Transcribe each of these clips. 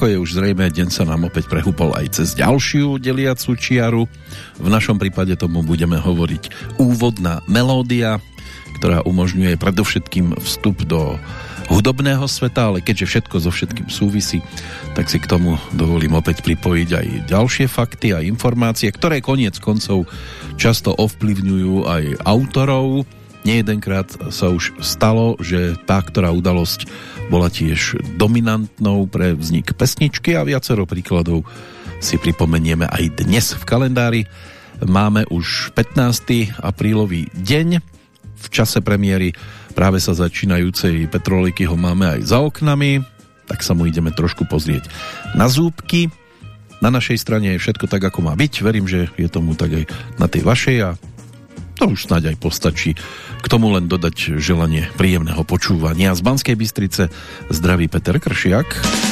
Ako je už zrejme, deň sa nám opäť prehúpol aj cez ďalšiu deliacu čiaru. V našom prípade tomu budeme hovoriť úvodná melódia, ktorá umožňuje predovšetkým vstup do hudobného sveta, ale keďže všetko so všetkým súvisí, tak si k tomu dovolím opäť pripojiť aj ďalšie fakty a informácie, ktoré koniec koncov často ovplyvňujú aj autorov. Nejedenkrát sa už stalo, že tá, ktorá udalosť bola tiež dominantnou pre vznik pesničky a viacero príkladov si pripomenieme aj dnes v kalendári. Máme už 15. aprílový deň, v čase premiéry práve sa začínajúcej Petroliky ho máme aj za oknami, tak sa mu ideme trošku pozrieť na zúbky. Na našej strane je všetko tak, ako má byť. Verím, že je tomu tak aj na tej vašej a to už snáď aj postačí. K tomu len dodať želanie príjemného počúvania. Z Banskej Bystrice zdraví Peter Kršiak.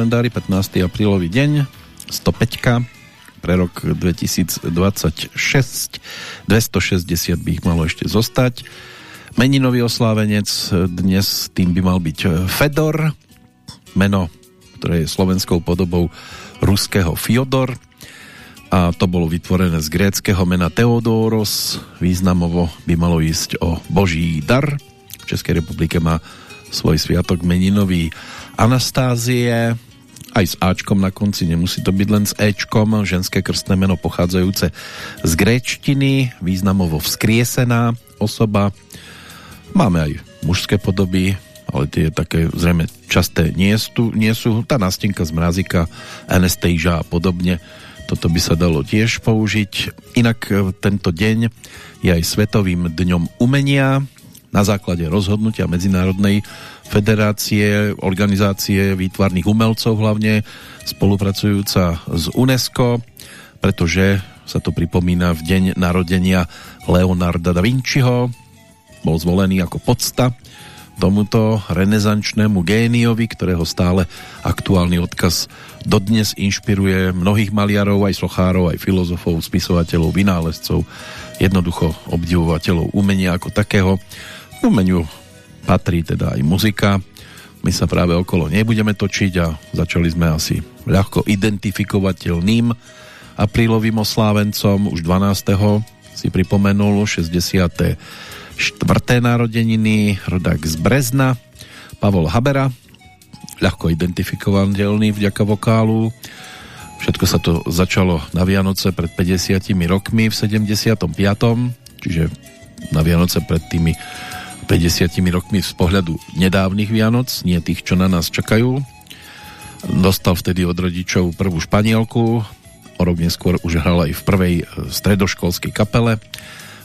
Kalendári 15. aprílový deň 105 pre rok 2026. 260 by ich malo ešte zostať. Meninový oslávenec dnes tým by mal byť Fedor, meno, ktoré je slovenskou podobou ruského Fyodor a to bolo vytvorené z gréckého mena Theodoros. Významovo by malo ísť o Boží dar. V Českej republike má svoj sviatok meninový Anastázie, aj s Ačkom na konci, nemusí to byť len s Ečkom, ženské krstné meno pochádzajúce z gréčtiny, významovo vzkriesená osoba. Máme aj mužské podoby, ale tie také zrejme časté nie sú, nie sú. Tá nástenka z mrazika, Anastasia a podobne, toto by sa dalo tiež použiť. Inak e, tento deň je aj Svetovým dňom umenia na základe rozhodnutia Medzinárodnej federácie, organizácie výtvarných umelcov hlavne, spolupracujúca s UNESCO, pretože sa to pripomína v deň narodenia Leonarda da Vinciho, bol zvolený ako podsta tomuto renesančnému géniovi, ktorého stále aktuálny odkaz dodnes inšpiruje mnohých maliarov, aj sochárov, aj filozofov, spisovateľov, vynálezcov, jednoducho obdivovateľov umenia ako takého. Umeniu patrí teda aj muzika. My sa práve okolo nebudeme točiť a začali sme asi ľahko identifikovateľným aprílovým oslávencom. Už 12. si pripomenul 64. narodeniny rodák z Brezna Pavol Habera ľahko identifikovateľný vďaka vokálu Všetko sa to začalo na Vianoce pred 50 rokmi v 75. Čiže na Vianoce pred tými 50 rokmi z pohľadu nedávnych Vianoc, nie tých, čo na nás čakajú. Dostal vtedy od rodičov prvú španielku, o rok neskôr už hral aj v prvej e, stredoškolskej kapele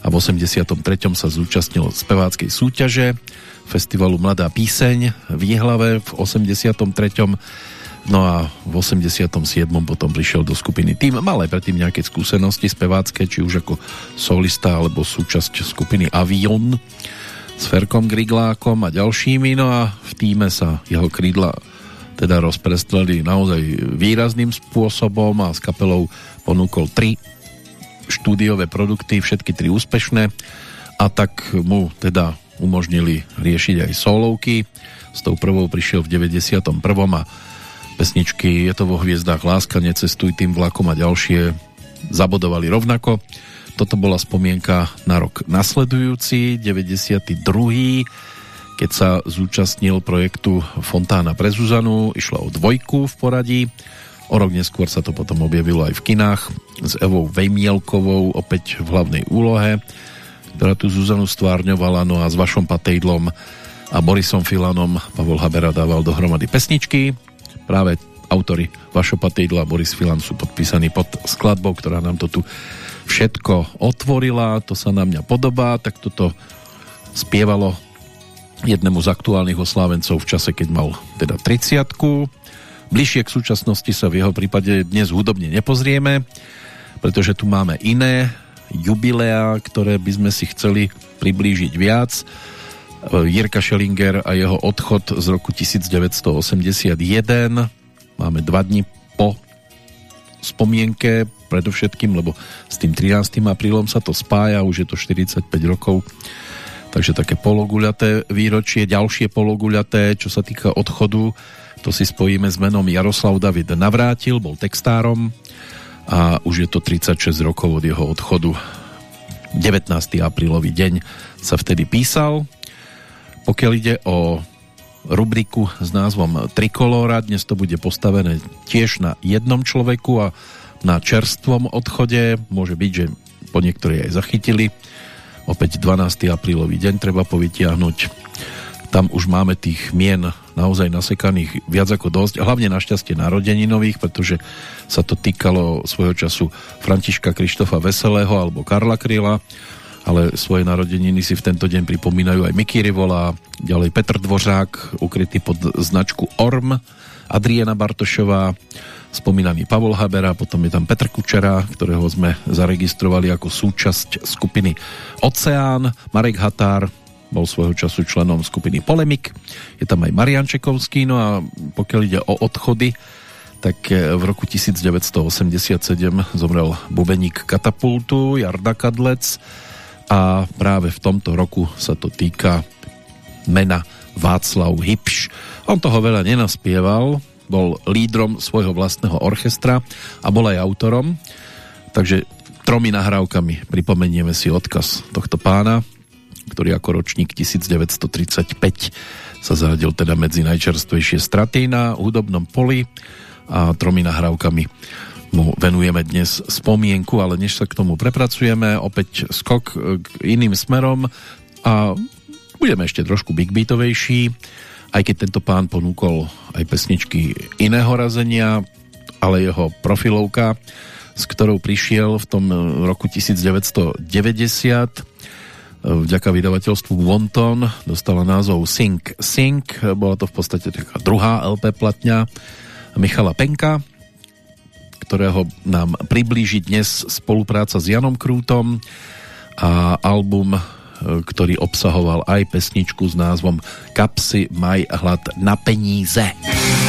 a v 83. sa zúčastnil speváckej súťaže festivalu Mladá píseň v Jihlave v 83. No a v 87. potom prišiel do skupiny Tým. Mal aj predtým nejaké skúsenosti spevácké, či už ako solista alebo súčasť skupiny Avion s Ferkom Griglákom a ďalšími, no a v týme sa jeho krídla teda rozprestreli naozaj výrazným spôsobom a s kapelou ponúkol tri štúdiové produkty, všetky tri úspešné a tak mu teda umožnili riešiť aj solovky. S tou prvou prišiel v 91. a pesničky Je to vo hviezdách láska, necestuj tým vlakom a ďalšie zabodovali rovnako. Toto bola spomienka na rok nasledujúci, 92. Keď sa zúčastnil projektu Fontána pre Zuzanu, išla o dvojku v poradí. O rok neskôr sa to potom objavilo aj v kinách s Evou Vejmielkovou opäť v hlavnej úlohe, ktorá tu Zuzanu stvárňovala, no a s Vašom Patejdlom a Borisom Filanom Pavol Habera dával dohromady pesničky. Práve autory Vašo Patejdla a Boris Filan sú podpísaní pod skladbou, ktorá nám to tu všetko otvorila, to sa na mňa podobá, tak toto spievalo jednému z aktuálnych oslávencov v čase, keď mal teda 30 Bližšie k súčasnosti sa v jeho prípade dnes hudobne nepozrieme, pretože tu máme iné jubilea, ktoré by sme si chceli priblížiť viac. Jirka Schellinger a jeho odchod z roku 1981. Máme dva po spomienke predovšetkým, lebo s tým 13. aprílom sa to spája, už je to 45 rokov, takže také pologuľaté výročie, ďalšie pologuľaté, čo sa týka odchodu, to si spojíme s menom Jaroslav David Navrátil, bol textárom a už je to 36 rokov od jeho odchodu. 19. aprílový deň sa vtedy písal. Pokiaľ ide o rubriku s názvom Trikolóra. Dnes to bude postavené tiež na jednom človeku a na čerstvom odchode. Môže byť, že po niektorí aj zachytili. Opäť 12. aprílový deň treba povytiahnuť. Tam už máme tých mien naozaj nasekaných viac ako dosť. Hlavne našťastie narodeninových, pretože sa to týkalo svojho času Františka Krištofa Veselého alebo Karla Kryla ale svoje narodeniny si v tento deň pripomínajú aj Miky Rivola, ďalej Petr Dvořák, ukrytý pod značku ORM, Adriana Bartošová, spomínaný Pavol Habera, potom je tam Petr Kučera, ktorého sme zaregistrovali ako súčasť skupiny Oceán, Marek Határ, bol svojho času členom skupiny Polemik, je tam aj Marian Čekovský, no a pokiaľ ide o odchody, tak v roku 1987 zomrel bubeník katapultu Jarda Kadlec a práve v tomto roku sa to týka mena Václav Hipš. On toho veľa nenaspieval, bol lídrom svojho vlastného orchestra a bol aj autorom, takže tromi nahrávkami pripomenieme si odkaz tohto pána, ktorý ako ročník 1935 sa zaradil teda medzi najčerstvejšie straty na hudobnom poli a tromi nahrávkami mu venujeme dnes spomienku, ale než sa k tomu prepracujeme, opäť skok k iným smerom a budeme ešte trošku big beatovejší, aj keď tento pán ponúkol aj pesničky iného razenia, ale jeho profilovka, s ktorou prišiel v tom roku 1990 vďaka vydavateľstvu Wonton dostala názov Sing Sing, bola to v podstate taká druhá LP platňa Michala Penka, ktorého nám priblíži dnes spolupráca s Janom Krútom a album ktorý obsahoval aj pesničku s názvom Kapsy maj hlad na peníze. známa firma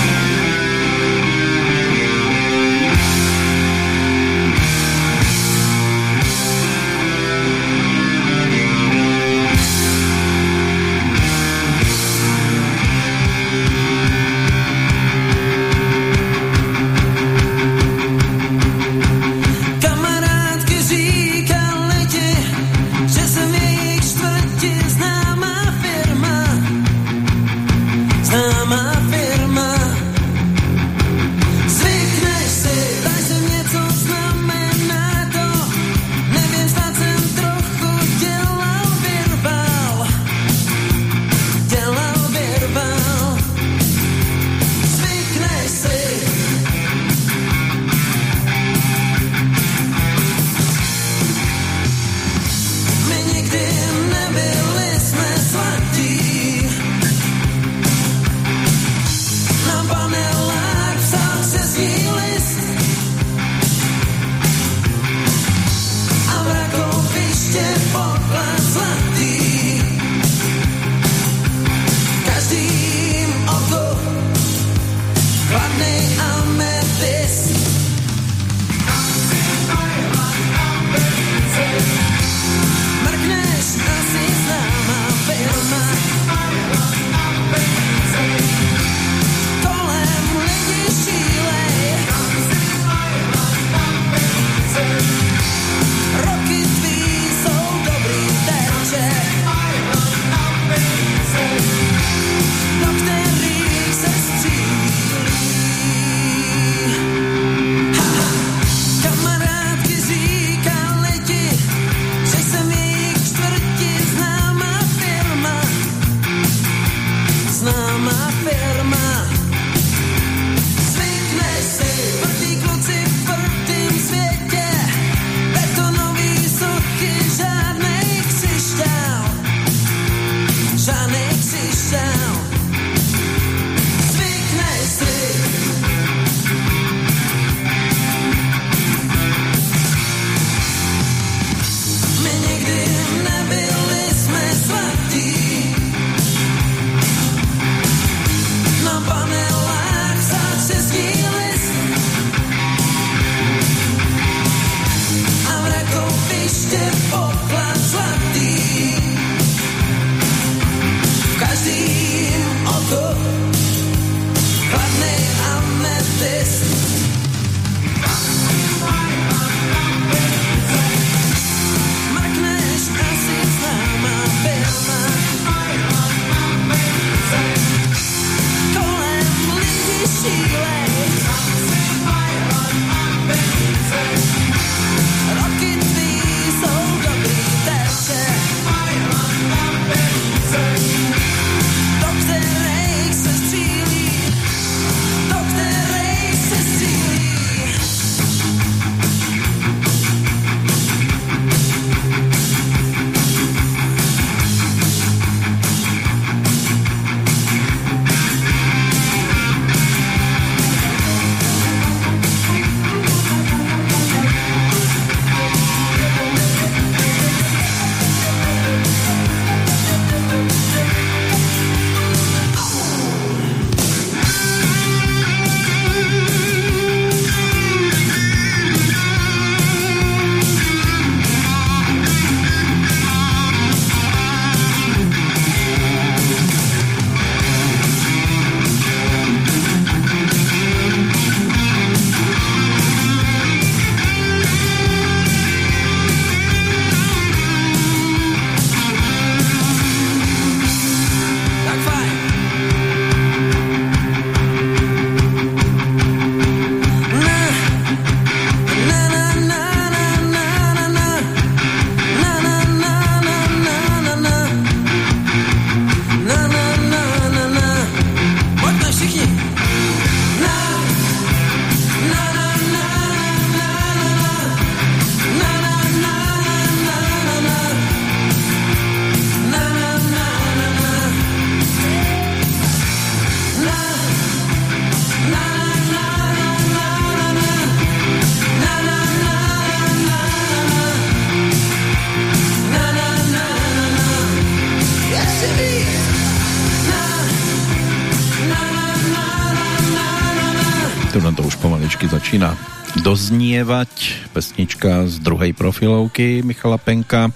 začína doznievať. Pesnička z druhej profilovky Michala Penka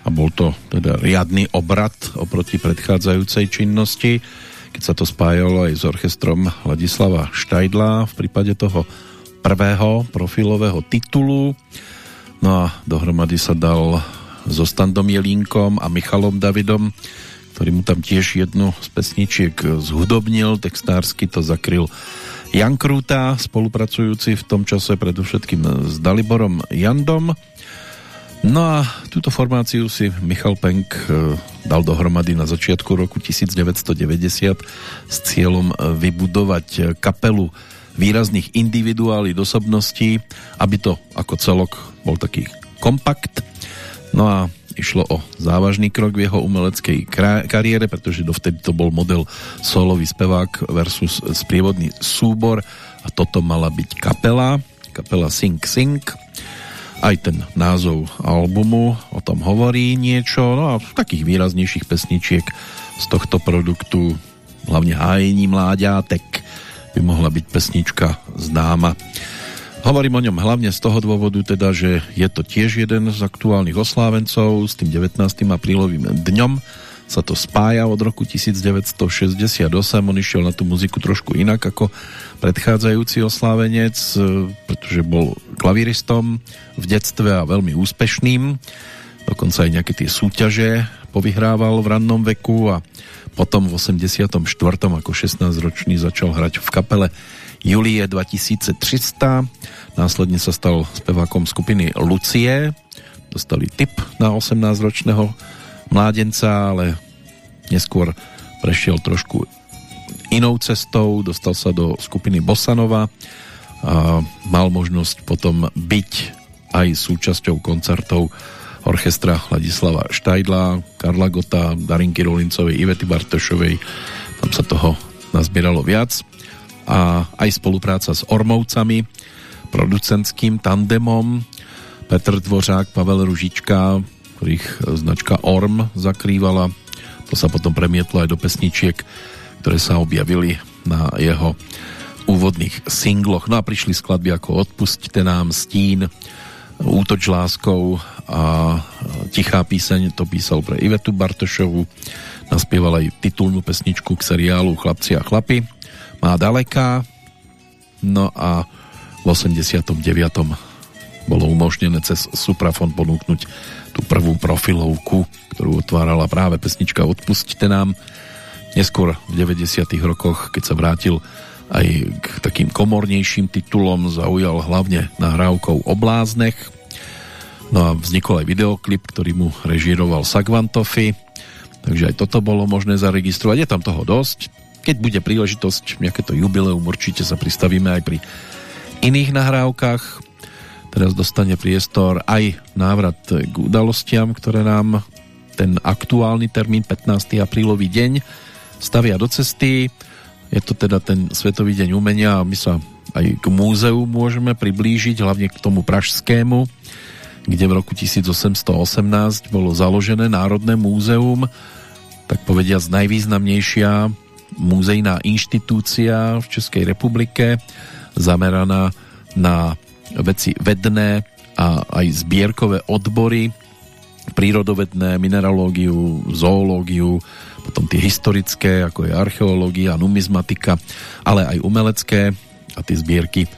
a bol to teda riadny obrad oproti predchádzajúcej činnosti, keď sa to spájalo aj s orchestrom Ladislava Štajdla v prípade toho prvého profilového titulu. No a dohromady sa dal so Standom Jelínkom a Michalom Davidom ktorý mu tam tiež jednu z pesničiek zhudobnil, textársky to zakryl Jan Krúta, spolupracujúci v tom čase predovšetkým s Daliborom Jandom. No a túto formáciu si Michal Penk e, dal dohromady na začiatku roku 1990 s cieľom vybudovať kapelu výrazných individuálnych osobností, aby to ako celok bol taký kompakt. No a išlo o závažný krok v jeho umeleckej kariére, pretože dovtedy to bol model solový spevák versus sprievodný súbor a toto mala byť kapela, kapela Sing Sing. Aj ten názov albumu o tom hovorí niečo, no a takých výraznejších pesničiek z tohto produktu, hlavne Hájení mláďátek, by mohla byť pesnička známa. Hovorím o ňom hlavne z toho dôvodu teda, že je to tiež jeden z aktuálnych oslávencov s tým 19. aprílovým dňom sa to spája od roku 1968 on išiel na tú muziku trošku inak ako predchádzajúci oslávenec pretože bol klaviristom v detstve a veľmi úspešným dokonca aj nejaké tie súťaže povyhrával v rannom veku a potom v 84. ako 16 ročný začal hrať v kapele Julie 2300. Následne sa stal spevákom skupiny Lucie. Dostali tip na 18-ročného mládenca, ale neskôr prešiel trošku inou cestou, dostal sa do skupiny Bosanova a mal možnosť potom byť aj súčasťou koncertov orchestra Ladislava Štajdla, Karla Gota, Darinky Rolincovej, Ivety Bartošovej. Tam sa toho nazbieralo viac a aj spolupráca s Ormovcami, producentským tandemom Petr Dvořák, Pavel Ružička, ktorých značka Orm zakrývala. To sa potom premietlo aj do pesničiek, ktoré sa objavili na jeho úvodných singloch. No a prišli skladby ako Odpusťte nám, Stín, Útoč láskou a Tichá píseň, to písal pre Ivetu Bartošovu, naspieval aj titulnú pesničku k seriálu Chlapci a chlapi má daleká. No a v 89. bolo umožnené cez Suprafon ponúknuť tú prvú profilovku, ktorú otvárala práve pesnička Odpusťte nám. Neskôr v 90. rokoch, keď sa vrátil aj k takým komornejším titulom, zaujal hlavne nahrávkou o bláznech. No a vznikol aj videoklip, ktorý mu režíroval Sagvantofi, takže aj toto bolo možné zaregistrovať. Je tam toho dosť, keď bude príležitosť, nejaké to jubileum, určite sa pristavíme aj pri iných nahrávkach. Teraz dostane priestor aj návrat k udalostiam, ktoré nám ten aktuálny termín 15. aprílový deň stavia do cesty. Je to teda ten Svetový deň umenia a my sa aj k múzeu môžeme priblížiť, hlavne k tomu pražskému, kde v roku 1818 bolo založené Národné múzeum, tak povediať najvýznamnejšia múzejná inštitúcia v Českej republike zameraná na veci vedné a aj zbierkové odbory, prírodovedné, mineralógiu, zoológiu, potom tie historické, ako je archeológia, numizmatika, ale aj umelecké. A tie zbierky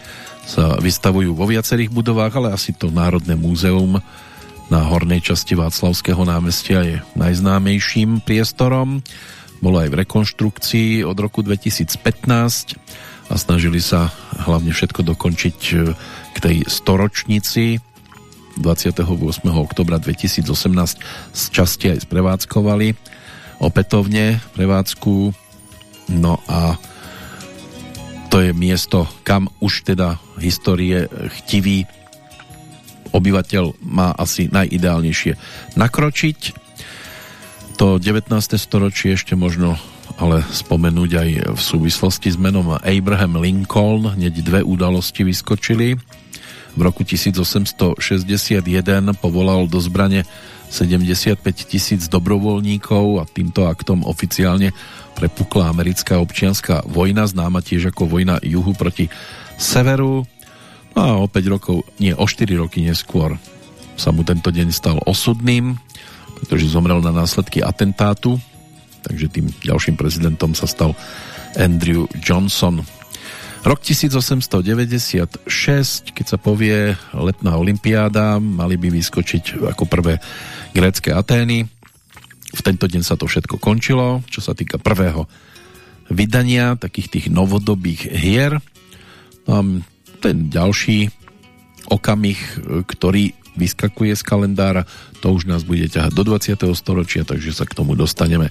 sa vystavujú vo viacerých budovách, ale asi to Národné múzeum na hornej časti Václavského námestia je najznámejším priestorom bolo aj v rekonštrukcii od roku 2015 a snažili sa hlavne všetko dokončiť e, k tej storočnici 28. oktobra 2018 z časti aj sprevádzkovali opätovne prevádzku no a to je miesto, kam už teda histórie chtivý obyvateľ má asi najideálnejšie nakročiť to 19. storočie ešte možno ale spomenúť aj v súvislosti s menom Abraham Lincoln. Hneď dve udalosti vyskočili. V roku 1861 povolal do zbrane 75 tisíc dobrovoľníkov a týmto aktom oficiálne prepukla americká občianská vojna, známa tiež ako vojna juhu proti severu. No a o 5 rokov, nie, o 4 roky neskôr sa mu tento deň stal osudným, pretože zomrel na následky atentátu, takže tým ďalším prezidentom sa stal Andrew Johnson. Rok 1896, keď sa povie letná olimpiáda, mali by vyskočiť ako prvé grécké Atény. V tento deň sa to všetko končilo, čo sa týka prvého vydania takých tých novodobých hier. No ten ďalší okamih, ktorý vyskakuje z kalendára, to už nás bude ťahať do 20. storočia, takže sa k tomu dostaneme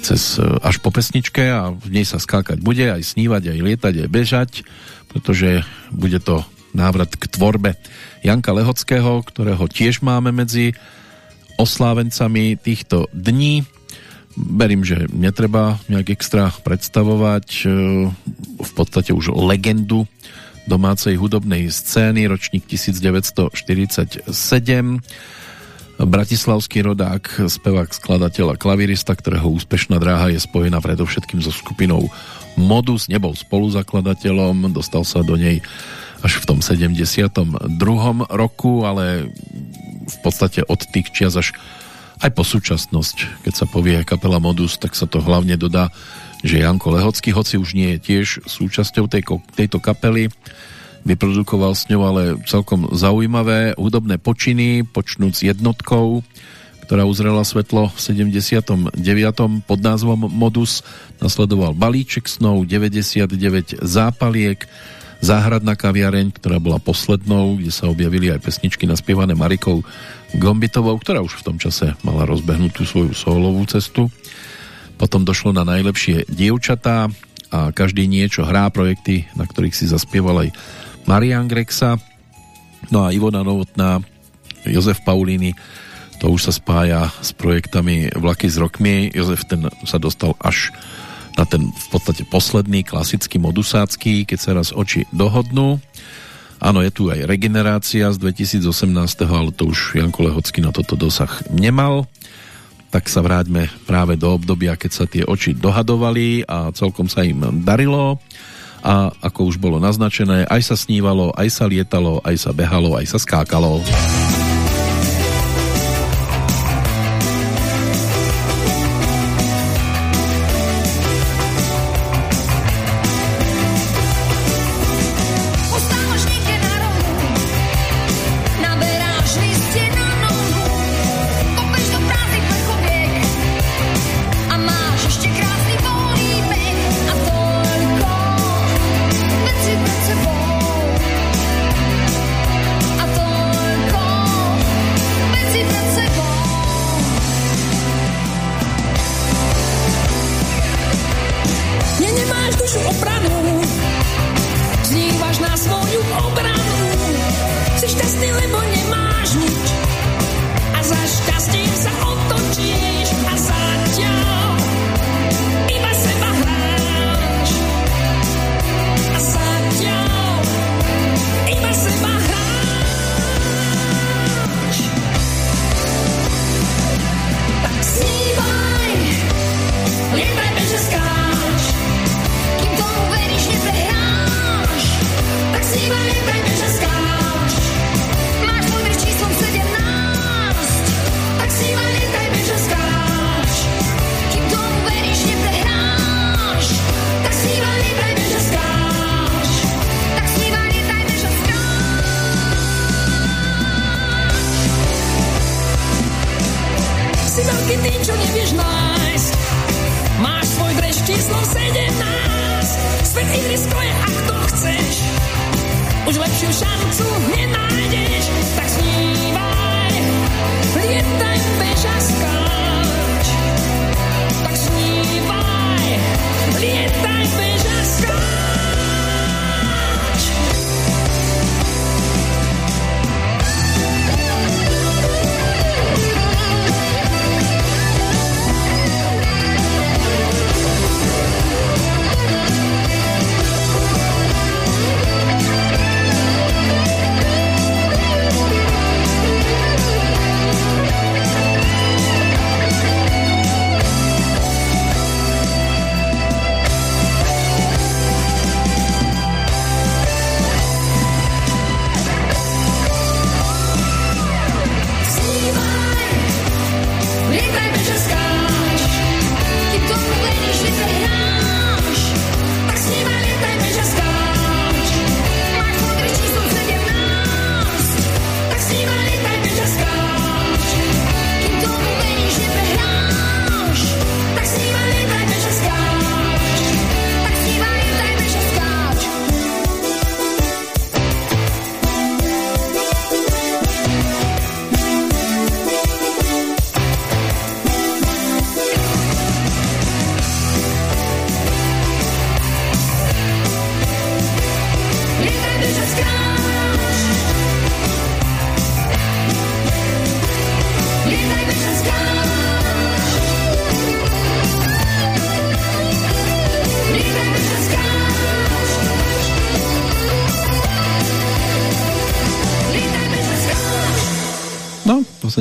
cez, e, až po pesničke a v nej sa skákať bude, aj snívať, aj lietať, aj bežať, pretože bude to návrat k tvorbe Janka Lehockého, ktorého tiež máme medzi oslávencami týchto dní. Verím, že netreba nejak extra predstavovať e, v podstate už legendu domácej hudobnej scény, ročník 1947 bratislavský rodák, spevák, skladateľ a klavirista, ktorého úspešná dráha je spojená predovšetkým so skupinou Modus, nebol spoluzakladateľom, dostal sa do nej až v tom 72. roku, ale v podstate od tých čias až aj po súčasnosť, keď sa povie kapela Modus, tak sa to hlavne dodá, že Janko Lehocký, hoci už nie je tiež súčasťou tej, tejto kapely, vyprodukoval s ňou ale celkom zaujímavé hudobné počiny, počnúc jednotkou, ktorá uzrela svetlo v 79. pod názvom Modus. Nasledoval Balíček snov, 99 zápaliek, Záhradná kaviareň, ktorá bola poslednou, kde sa objavili aj pesničky naspievané Marikou Gombitovou, ktorá už v tom čase mala rozbehnutú svoju solovú cestu. Potom došlo na najlepšie dievčatá a každý niečo hrá projekty, na ktorých si zaspieval aj Marian Grexa, no a Ivona Novotná, Jozef Paulíny, to už sa spája s projektami Vlaky s rokmi. Jozef ten sa dostal až na ten v podstate posledný klasický modusácky, keď sa raz oči dohodnú. Áno, je tu aj regenerácia z 2018, ale to už Janko Lehocký na toto dosah nemal. Tak sa vráťme práve do obdobia, keď sa tie oči dohadovali a celkom sa im darilo a ako už bolo naznačené, aj sa snívalo, aj sa lietalo, aj sa behalo, aj sa skákalo.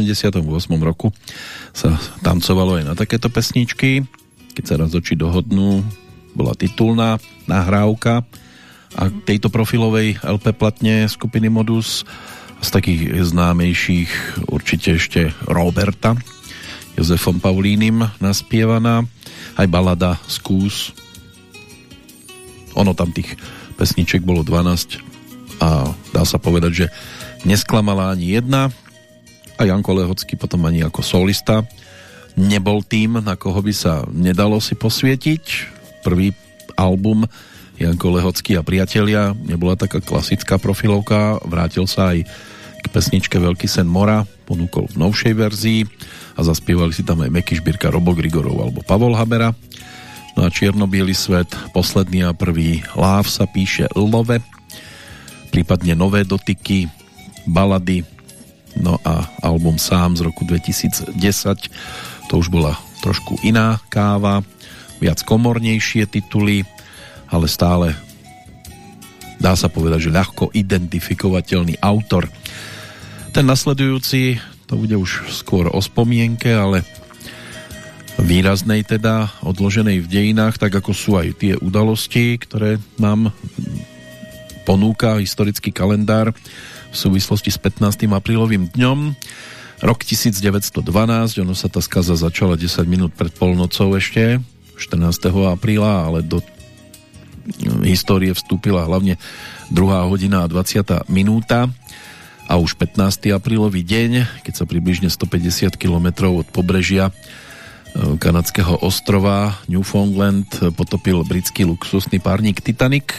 V 88. roku sa tancovalo aj na takéto pesničky. Keď sa raz oči dohodnú, bola titulná nahrávka a tejto profilovej LP platne skupiny Modus z takých známejších určite ešte Roberta Jozefom Paulínim naspievaná aj balada Skús ono tam tých pesniček bolo 12 a dá sa povedať, že nesklamala ani jedna a Janko Lehocký potom ani ako solista nebol tým, na koho by sa nedalo si posvietiť. Prvý album Janko Lehocký a priatelia nebola taká klasická profilovka, vrátil sa aj k pesničke Veľký sen mora, ponúkol v novšej verzii a zaspievali si tam aj Meky Šbírka, Robo Grigorov alebo Pavol Habera. No a čierno svet, posledný a prvý Láv sa píše Love, prípadne Nové dotyky, balady, no a album Sám z roku 2010, to už bola trošku iná káva, viac komornejšie tituly, ale stále dá sa povedať, že ľahko identifikovateľný autor. Ten nasledujúci, to bude už skôr o spomienke, ale výraznej teda, odloženej v dejinách, tak ako sú aj tie udalosti, ktoré nám ponúka historický kalendár v súvislosti s 15. aprílovým dňom. Rok 1912, ono sa tá skaza začala 10 minút pred polnocou ešte, 14. apríla, ale do histórie vstúpila hlavne 2. hodina a 20. minúta a už 15. aprílový deň, keď sa približne 150 km od pobrežia kanadského ostrova Newfoundland potopil britský luxusný párnik Titanic,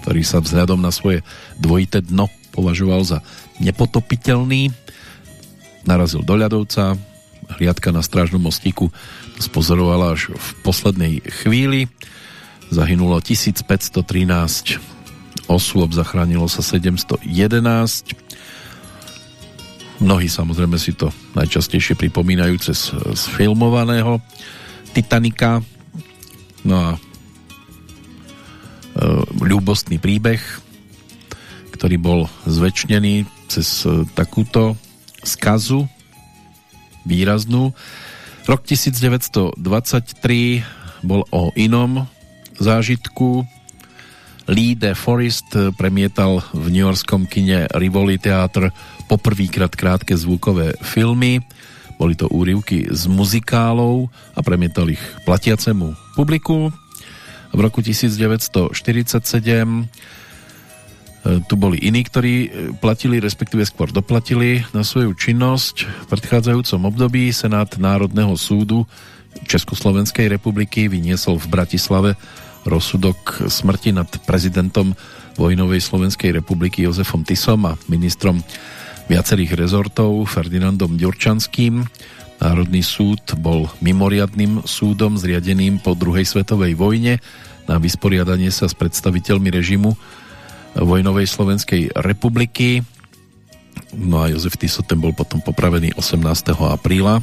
ktorý sa vzhľadom na svoje dvojité dno považoval za nepotopiteľný. Narazil do ľadovca, hliadka na strážnom mostíku spozorovala až v poslednej chvíli. Zahynulo 1513 osôb, zachránilo sa 711 Mnohí samozrejme si to najčastejšie pripomínajú cez filmovaného Titanika. No a e, ľúbostný príbeh, ktorý bol zväčšnený cez e, takúto skazu výraznú. Rok 1923 bol o inom zážitku. Lee De Forest premietal v New Yorkskom kine Rivoli Theatre poprvýkrát krátke zvukové filmy. Boli to úryvky z muzikálov a premietal ich platiacemu publiku. V roku 1947 e, tu boli iní, ktorí e, platili, respektíve skôr doplatili na svoju činnosť. V predchádzajúcom období Senát Národného súdu Československej republiky vyniesol v Bratislave rozsudok smrti nad prezidentom vojnovej Slovenskej republiky Jozefom Tisom a ministrom viacerých rezortov Ferdinandom Ďurčanským. Národný súd bol mimoriadným súdom zriadeným po druhej svetovej vojne na vysporiadanie sa s predstaviteľmi režimu vojnovej Slovenskej republiky. No a Jozef Tiso ten bol potom popravený 18. apríla.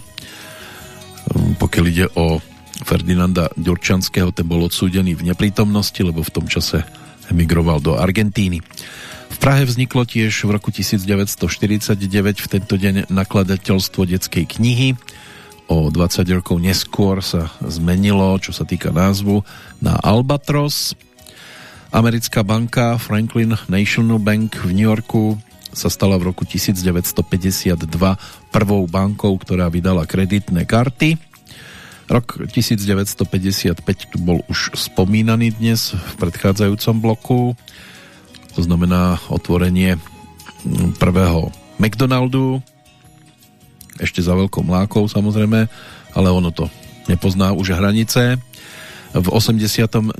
Pokiaľ ide o Ferdinanda Ďurčanského, ten bol odsúdený v neprítomnosti, lebo v tom čase emigroval do Argentíny. V Prahe vzniklo tiež v roku 1949 v tento deň nakladateľstvo detskej knihy. O 20 rokov neskôr sa zmenilo, čo sa týka názvu, na Albatros. Americká banka Franklin National Bank v New Yorku sa stala v roku 1952 prvou bankou, ktorá vydala kreditné karty. Rok 1955 tu bol už spomínaný dnes v predchádzajúcom bloku to znamená otvorenie prvého McDonaldu, ešte za veľkou mlákou samozrejme, ale ono to nepozná už hranice. V 89.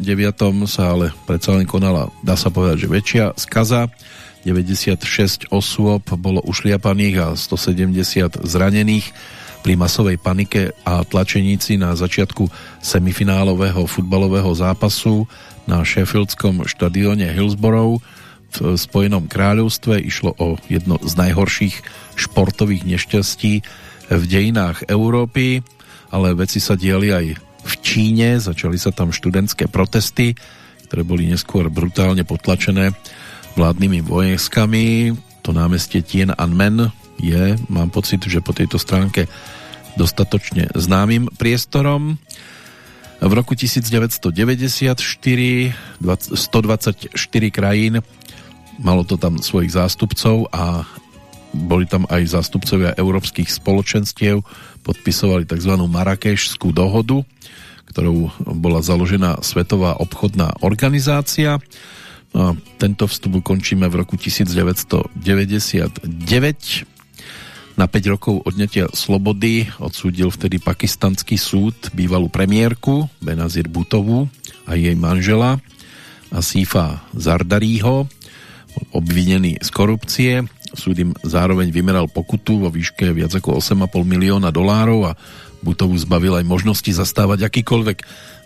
sa ale predsa len konala, dá sa povedať, že väčšia skaza. 96 osôb bolo ušliapaných a 170 zranených pri masovej panike a tlačeníci na začiatku semifinálového futbalového zápasu na Sheffieldskom štadióne Hillsborough v Spojenom kráľovstve. Išlo o jedno z najhorších športových nešťastí v dejinách Európy, ale veci sa diali aj v Číne, začali sa tam študentské protesty, ktoré boli neskôr brutálne potlačené vládnymi vojenskami. To námestie Tiananmen je, mám pocit, že po tejto stránke dostatočne známym priestorom. V roku 1994 124 krajín malo to tam svojich zástupcov a boli tam aj zástupcovia európskych spoločenstiev, podpisovali tzv. Marrakešskú dohodu, ktorou bola založená Svetová obchodná organizácia. A tento vstup končíme v roku 1999. Na 5 rokov odňatia slobody odsúdil vtedy pakistanský súd bývalú premiérku Benazir Butovu a jej manžela Asifa Zardarího obvinený z korupcie. Súd im zároveň vymeral pokutu vo výške viac ako 8,5 milióna dolárov a Butovu zbavil aj možnosti zastávať akýkoľvek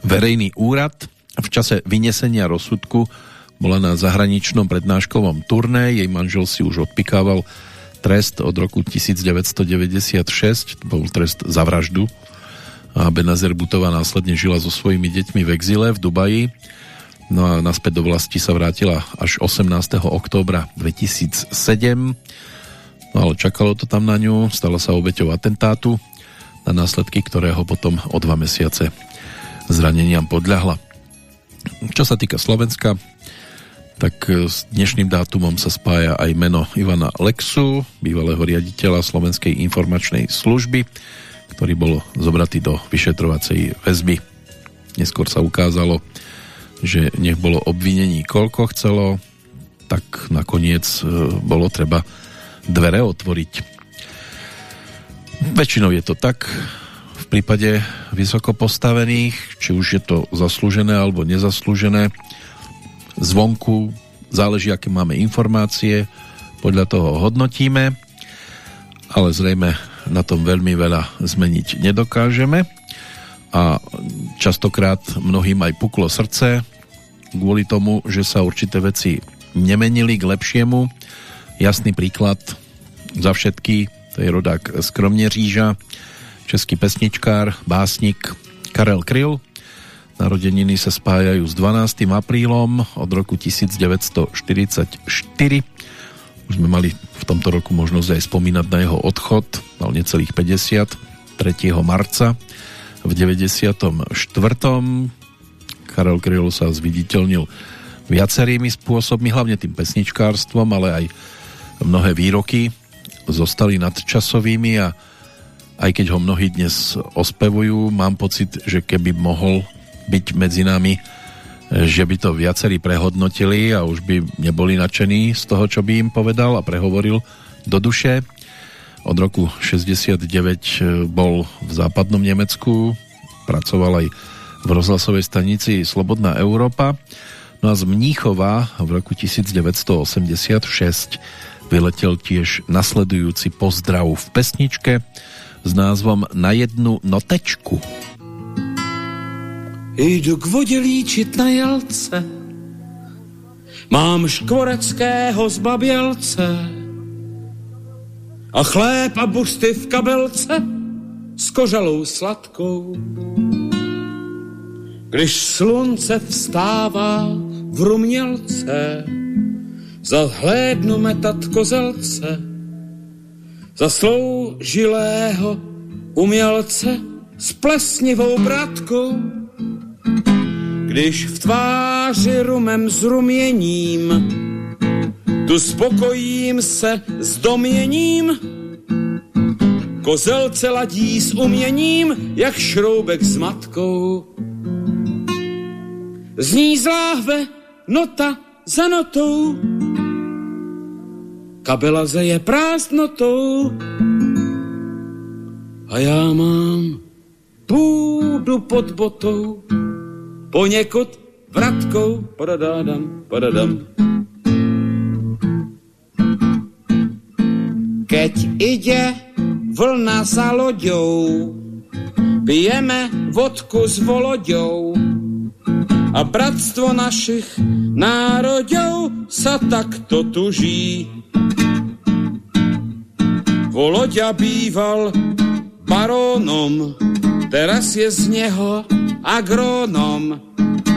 verejný úrad. V čase vynesenia rozsudku bola na zahraničnom prednáškovom turné, jej manžel si už odpikával trest od roku 1996, bol trest za vraždu. A Benazir Butová následne žila so svojimi deťmi v exile v Dubaji No a naspäť do vlasti sa vrátila až 18. októbra 2007. No ale čakalo to tam na ňu, stala sa obeťou atentátu, na následky ktorého potom o dva mesiace zraneniam podľahla. Čo sa týka Slovenska, tak s dnešným dátumom sa spája aj meno Ivana Lexu, bývalého riaditeľa Slovenskej informačnej služby, ktorý bol zobratý do vyšetrovacej väzby. Neskôr sa ukázalo, nech bolo obvinení koľko chcelo, tak nakoniec e, bolo treba dvere otvoriť. Väčšinou je to tak v prípade vysoko postavených, či už je to zaslúžené alebo nezaslúžené. Zvonku záleží, aké máme informácie, podľa toho hodnotíme, ale zrejme na tom veľmi veľa zmeniť nedokážeme a častokrát mnohým aj puklo srdce kvôli tomu, že sa určité veci nemenili k lepšiemu. Jasný príklad za všetky, to je rodák z Kromneříža, český pesničkár, básnik Karel Kryl. Narodeniny sa spájajú s 12. aprílom od roku 1944. Už sme mali v tomto roku možnosť aj spomínať na jeho odchod, mal necelých 50, 3. marca v 94. Karel Kryl sa zviditeľnil viacerými spôsobmi, hlavne tým pesničkárstvom, ale aj mnohé výroky zostali nadčasovými a aj keď ho mnohí dnes ospevujú, mám pocit, že keby mohol byť medzi nami, že by to viacerí prehodnotili a už by neboli nadšení z toho, čo by im povedal a prehovoril do duše. Od roku 69 bol v západnom Nemecku, pracoval aj v rozhlasovej stanici Slobodná Európa. No a z Mníchova v roku 1986 vyletel tiež nasledujúci pozdrav v pesničke s názvom Na jednu notečku. Jdu k vodě líčit na jelce, mám škvoreckého zbabělce a chléb a busty v kabelce s kožalou sladkou. Když slunce vstává v rumělce, zahlédnu metat kozelce, zasloužilého umělce s plesnivou bratkou. Když v tváři rumem zruměním, tu spokojím se s doměním, kozelce ladí s uměním, jak šroubek s matkou. Zní z láhve nota za notou, kabela zeje prázdnotou. A já mám půdu pod botou, poněkud vratkou, padadádam, padadam. Keď ide vlna za loďou, pijeme vodku s voloďou, a bratstvo našich národov sa takto tuží. Voloďa býval barónom, teraz je z neho agrónom.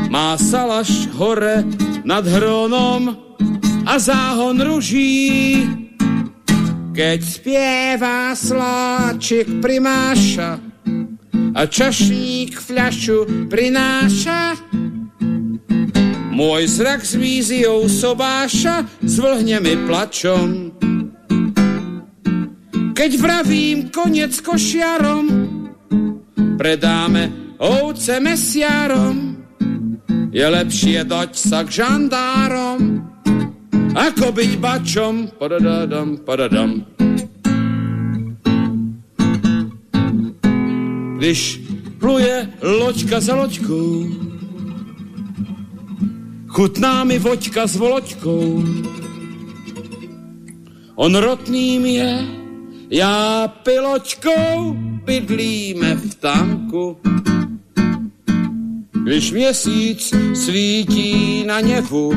Má salaš hore nad hronom a záhon ruží. keď spieva sláčik primáša a čašník fľašu prináša. Môj zrak s víziou sobáša s vlhňami plačom. Keď vravím konec košiarom, predáme ovce mesiarom. Je lepšie dať sa k žandárom, ako byť bačom. Padadadam, padadam. Když pluje loďka za loďkou, chutná mi voďka s voloďkou. On rotným je, já piločkou bydlíme v tanku. Když měsíc svítí na něvu,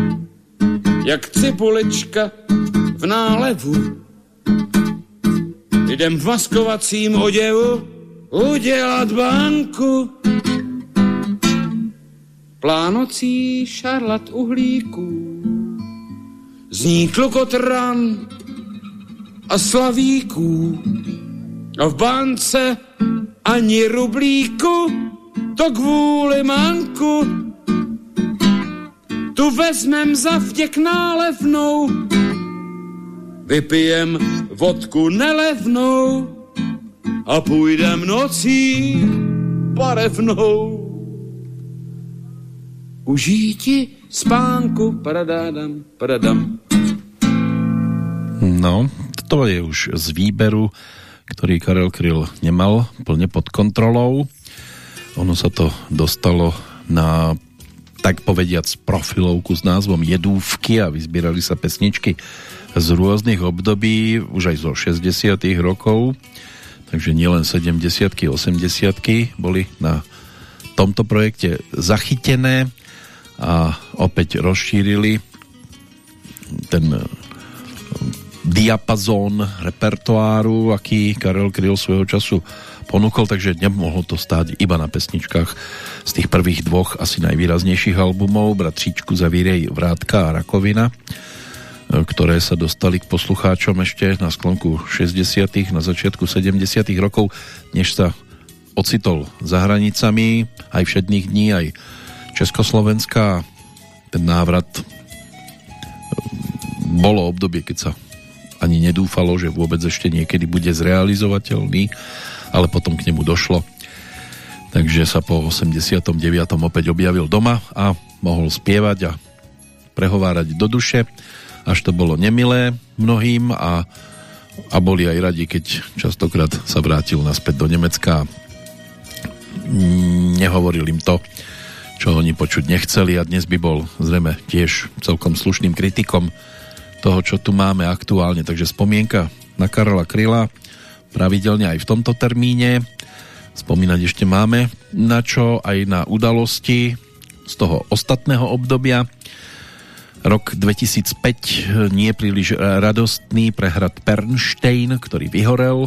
jak cibulička v nálevu. Jdem v maskovacím oděvu udělat banku. Plánocí šarlat uhlíků, zní klukotran a slavíků. A v bance ani rublíku, to kvůli manku tu vezmem za vděk nálevnou, vypijem vodku nelevnou a půjdem nocí barevnou. Užíti spánku, paradádam, paradam. No, to je už z výberu, ktorý Karel Kryl nemal plne pod kontrolou. Ono sa to dostalo na tak povediac profilovku s názvom Jedúvky a vyzbierali sa pesničky z rôznych období, už aj zo 60 rokov, takže nielen 70 80 boli na tomto projekte zachytené a opäť rozšírili ten eh, diapazón repertoáru, aký Karel Kryl svojho času ponúkol, takže nemohlo to stáť iba na pesničkách z tých prvých dvoch asi najvýraznejších albumov Bratříčku zavírej Vrátka a Rakovina ktoré sa dostali k poslucháčom ešte na sklonku 60. na začiatku 70. rokov, než sa ocitol za hranicami aj všedných dní, aj Československa. Ten návrat bolo obdobie, keď sa ani nedúfalo, že vôbec ešte niekedy bude zrealizovateľný ale potom k nemu došlo. Takže sa po 89. opäť objavil doma a mohol spievať a prehovárať do duše, až to bolo nemilé mnohým a, a boli aj radi, keď častokrát sa vrátil naspäť do Nemecka. Nehovoril im to, čo oni počuť nechceli a dnes by bol zrejme tiež celkom slušným kritikom toho, čo tu máme aktuálne. Takže spomienka na Karola Kryla pravidelne aj v tomto termíne. Spomínať ešte máme na čo, aj na udalosti z toho ostatného obdobia. Rok 2005 nie príliš radostný pre hrad Pernstein, ktorý vyhorel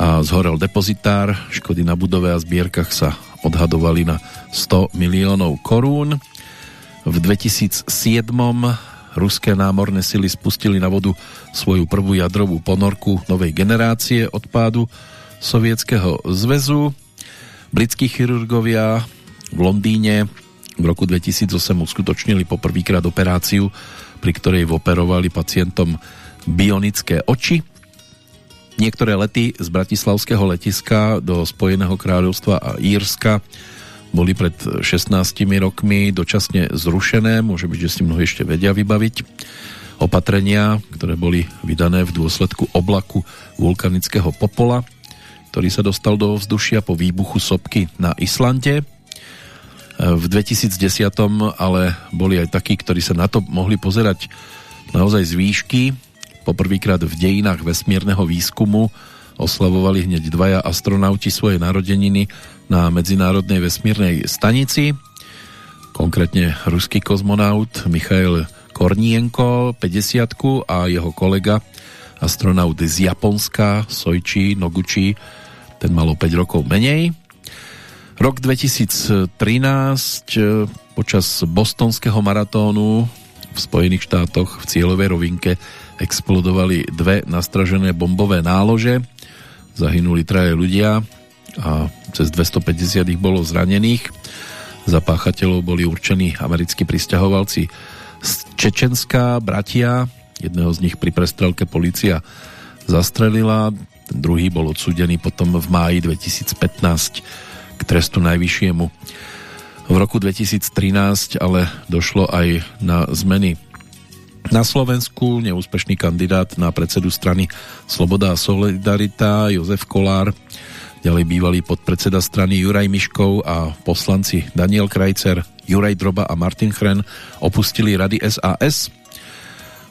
a zhorel depozitár. Škody na budove a zbierkach sa odhadovali na 100 miliónov korún. V 2007 ruské námorné sily spustili na vodu svoju prvú jadrovú ponorku novej generácie odpádu Sovietskeho zväzu. Britskí chirurgovia v Londýne v roku 2008 uskutočnili poprvýkrát operáciu, pri ktorej operovali pacientom bionické oči. Niektoré lety z bratislavského letiska do Spojeného kráľovstva a Írska boli pred 16 rokmi dočasne zrušené, môže byť, že si mnohí ešte vedia vybaviť opatrenia, ktoré boli vydané v dôsledku oblaku vulkanického popola, ktorý sa dostal do vzdušia po výbuchu sopky na Islande. V 2010 ale boli aj takí, ktorí sa na to mohli pozerať naozaj z výšky. Poprvýkrát v dejinách vesmírneho výskumu oslavovali hneď dvaja astronauti svoje narodeniny na Medzinárodnej vesmírnej stanici, konkrétne ruský kozmonaut Michail Kornienko 50 a jeho kolega astronaut z Japonska Soichi Noguchi ten mal o 5 rokov menej. Rok 2013 počas bostonského maratónu v Spojených štátoch v cieľovej rovinke explodovali dve nastražené bombové nálože. Zahynuli traje ľudia a cez 250 ich bolo zranených. Za páchateľov boli určení americkí pristahovalci z Čečenská, bratia. Jedného z nich pri prestrelke policia zastrelila, ten druhý bol odsudený potom v máji 2015 k trestu najvyššiemu. V roku 2013 ale došlo aj na zmeny na Slovensku neúspešný kandidát na predsedu strany Sloboda a Solidarita Jozef Kolár, ďalej bývalý podpredseda strany Juraj Miškov a poslanci Daniel Krajcer, Juraj Droba a Martin Chren opustili rady SAS.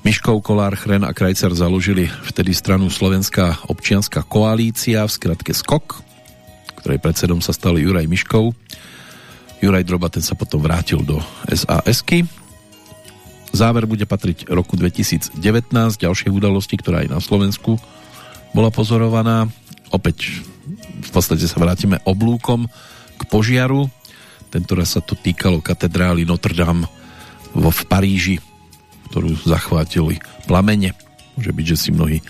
Miškov, Kolár, Chren a Krajcer založili vtedy stranu Slovenská občianská koalícia, v skratke SKOK, ktorej predsedom sa stal Juraj Miškov. Juraj Droba ten sa potom vrátil do SAS-ky Záver bude patriť roku 2019, ďalšie udalosti, ktorá aj na Slovensku bola pozorovaná. Opäť v podstate sa vrátime oblúkom k požiaru. Tentoraz sa to týkalo katedrály Notre Dame vo v Paríži, ktorú zachvátili plamene. Môže byť, že si mnohí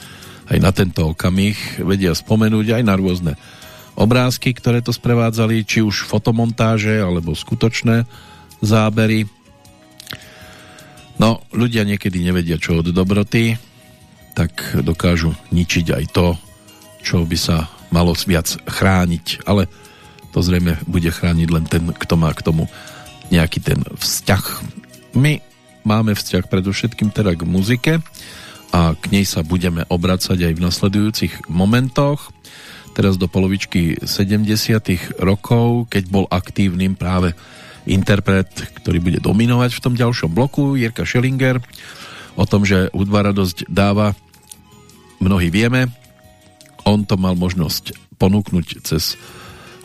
aj na tento okamih vedia spomenúť aj na rôzne obrázky, ktoré to sprevádzali, či už fotomontáže alebo skutočné zábery No, ľudia niekedy nevedia, čo od dobroty, tak dokážu ničiť aj to, čo by sa malo viac chrániť. Ale to zrejme bude chrániť len ten, kto má k tomu nejaký ten vzťah. My máme vzťah predovšetkým teda k muzike a k nej sa budeme obracať aj v nasledujúcich momentoch. Teraz do polovičky 70 rokov, keď bol aktívnym práve interpret, ktorý bude dominovať v tom ďalšom bloku, Jirka Schellinger. O tom, že hudba radosť dáva, mnohí vieme. On to mal možnosť ponúknuť cez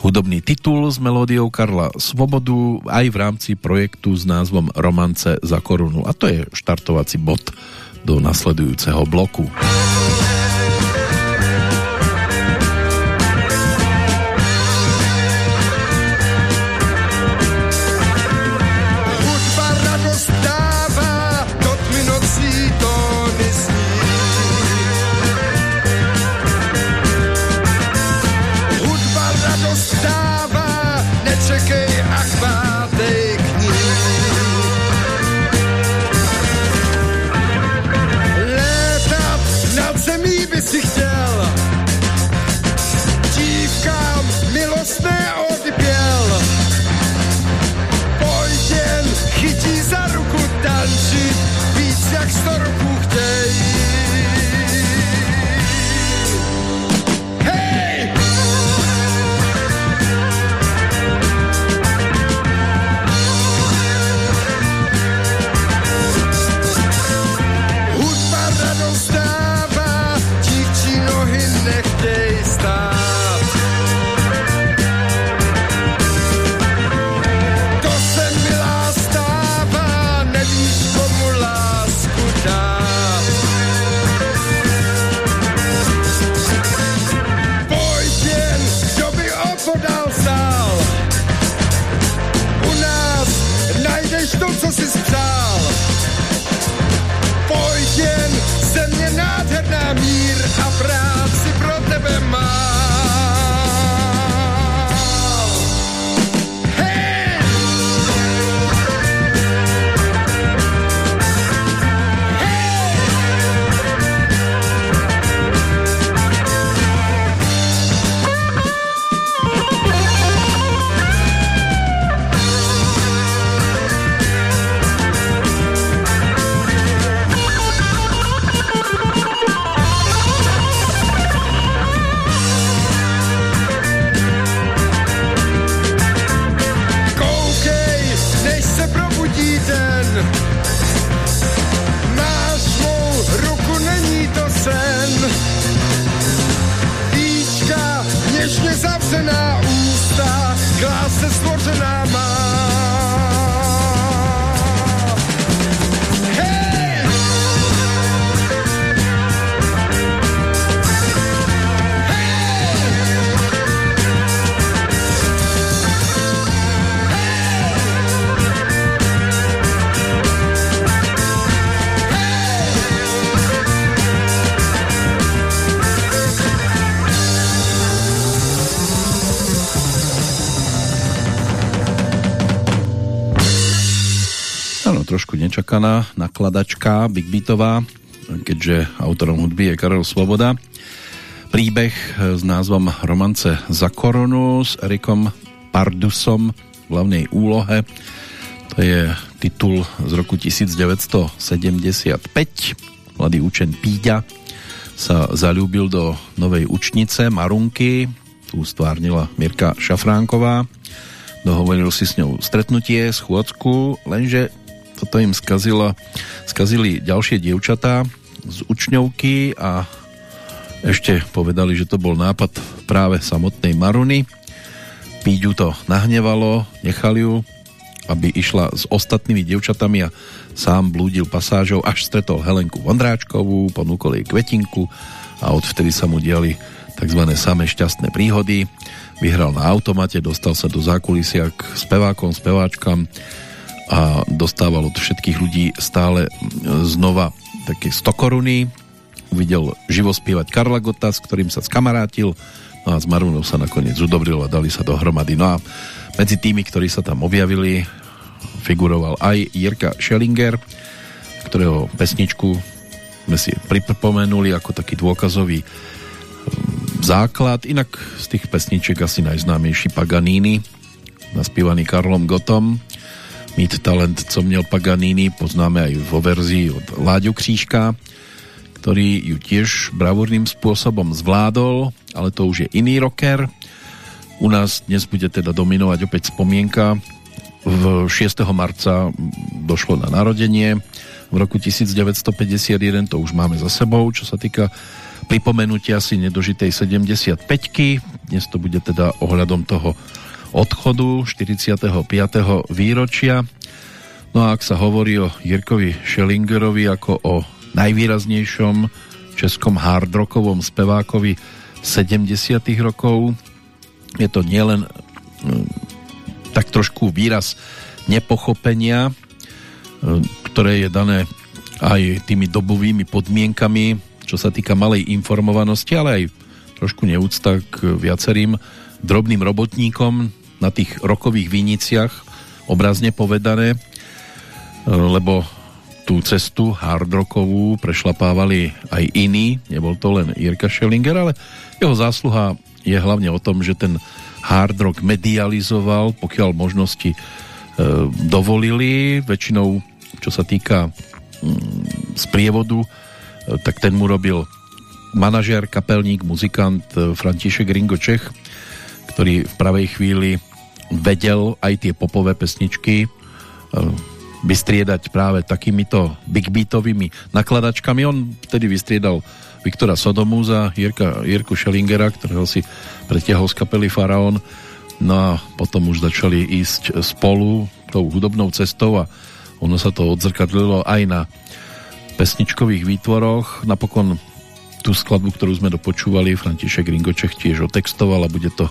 hudobný titul s melódiou Karla Svobodu aj v rámci projektu s názvom Romance za korunu. A to je štartovací bod do nasledujúceho bloku. Nečakaná nakladačka Big Beatová, keďže autorom hudby je Karel Svoboda. Príbeh s názvom Romance za korunu s Erikom Pardusom v hlavnej úlohe. To je titul z roku 1975. Mladý učen Píďa sa zalúbil do novej učnice Marunky, tu stvárnila Mirka Šafránková dohovoril si s ňou stretnutie, schôdzku, lenže toto im skazilo, skazili ďalšie dievčatá z učňovky a ešte povedali, že to bol nápad práve samotnej Maruny. Píďu to nahnevalo, nechali ju, aby išla s ostatnými dievčatami a sám blúdil pasážou, až stretol Helenku Vondráčkovú, ponúkol jej kvetinku a odvtedy sa mu diali tzv. samé šťastné príhody vyhral na automate, dostal sa do zákulisia k spevákom, speváčkam a dostával od všetkých ľudí stále znova také 100 koruny. Uvidel živo spievať Karla Gota, s ktorým sa skamarátil, no a s Marunou sa nakoniec udobril a dali sa dohromady. No a medzi tými, ktorí sa tam objavili, figuroval aj Jirka Schellinger, ktorého pesničku sme si pripomenuli ako taký dôkazový základ. Inak z tých pesničiek asi najznámejší Paganini, naspievaný Karlom Gotom. Mít talent, co měl Paganini, poznáme aj vo verzii od Láďo Křížka, ktorý ju tiež bravúrnym spôsobom zvládol, ale to už je iný rocker. U nás dnes bude teda dominovať opäť spomienka. V 6. marca došlo na narodenie. V roku 1951 to už máme za sebou, čo sa týka pripomenutia si nedožitej 75 -ky. Dnes to bude teda ohľadom toho odchodu 45. výročia. No a ak sa hovorí o Jirkovi Schellingerovi ako o najvýraznejšom českom hardrockovom spevákovi 70. rokov, je to nielen hm, tak trošku výraz nepochopenia, hm, ktoré je dané aj tými dobovými podmienkami čo sa týka malej informovanosti, ale aj trošku neúcta k viacerým drobným robotníkom na tých rokových viniciach, obrazne povedané, lebo tú cestu hardrockovú prešlapávali aj iní, nebol to len Jirka Schellinger, ale jeho zásluha je hlavne o tom, že ten hard rock medializoval, pokiaľ možnosti e, dovolili, väčšinou čo sa týka mm, sprievodu tak ten mu robil manažér, kapelník, muzikant eh, František Ringo Čech, ktorý v pravej chvíli vedel aj tie popové pesničky eh, vystriedať práve takýmito big beatovými nakladačkami. On vtedy vystriedal Viktora Sodomu za Jirka, Jirku Schellingera, ktorého si pretiahol z kapely Faraón. No a potom už začali ísť spolu tou hudobnou cestou a ono sa to odzrkadlilo aj na pesničkových výtvoroch. Napokon tú skladbu, ktorú sme dopočúvali, František Ringočech tiež otextoval a bude to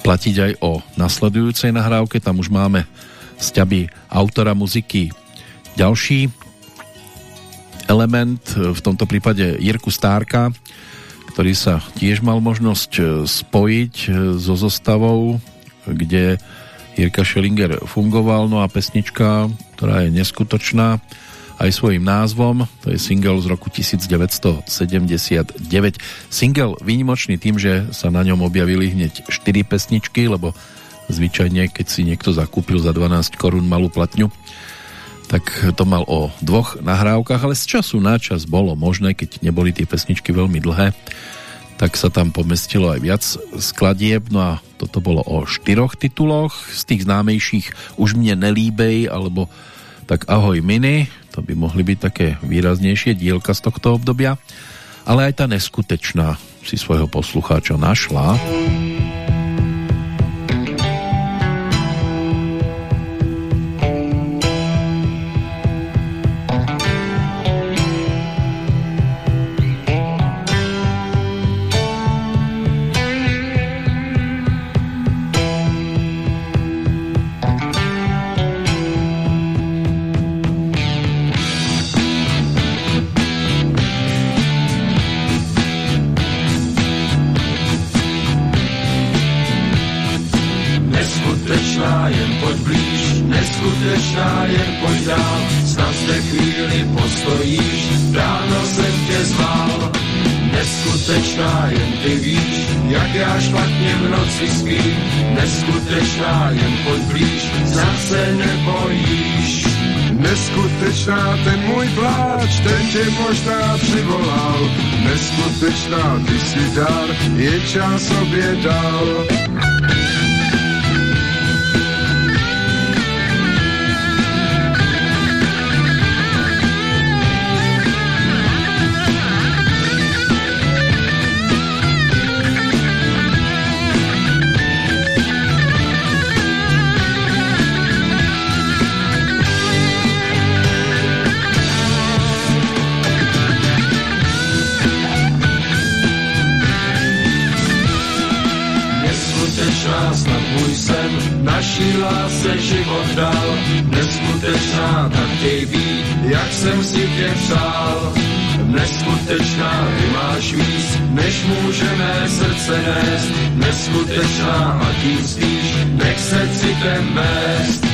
platiť aj o nasledujúcej nahrávke. Tam už máme sťaby autora muziky ďalší element, v tomto prípade Jirku Stárka, ktorý sa tiež mal možnosť spojiť so zostavou, kde Jirka Schellinger fungoval, no a pesnička, ktorá je neskutočná, aj svojím názvom. To je single z roku 1979. Single výnimočný tým, že sa na ňom objavili hneď 4 pesničky, lebo zvyčajne, keď si niekto zakúpil za 12 korún malú platňu, tak to mal o dvoch nahrávkach, ale z času na čas bolo možné, keď neboli tie pesničky veľmi dlhé, tak sa tam pomestilo aj viac skladieb, no a toto bolo o štyroch tituloch, z tých známejších Už mne nelíbej, alebo tak Ahoj Mini, to by mohli byť také výraznejšie dielka z tohto obdobia, ale aj tá neskutečná si svojho poslucháča našla. Neskutečná, jen pojď dál, snad zde chvíli postojíš, ráno jsem tě zval. Neskutečná jen ty víš, jak já špatně v noci spím, neskutečná jen pojď blíž, zase nebojíš. Neskutečná ten můj pláč, ten tě možná přivolal. Neskutečná ty si dar, je čas obě dal. Lásce život dal. Neskutečná, tak chtěj být, jak jsem si tě přál. Neskutečná, ty máš víc, než můžeme srdce nést. Neskutečná a tím spíš, nech se citem vést.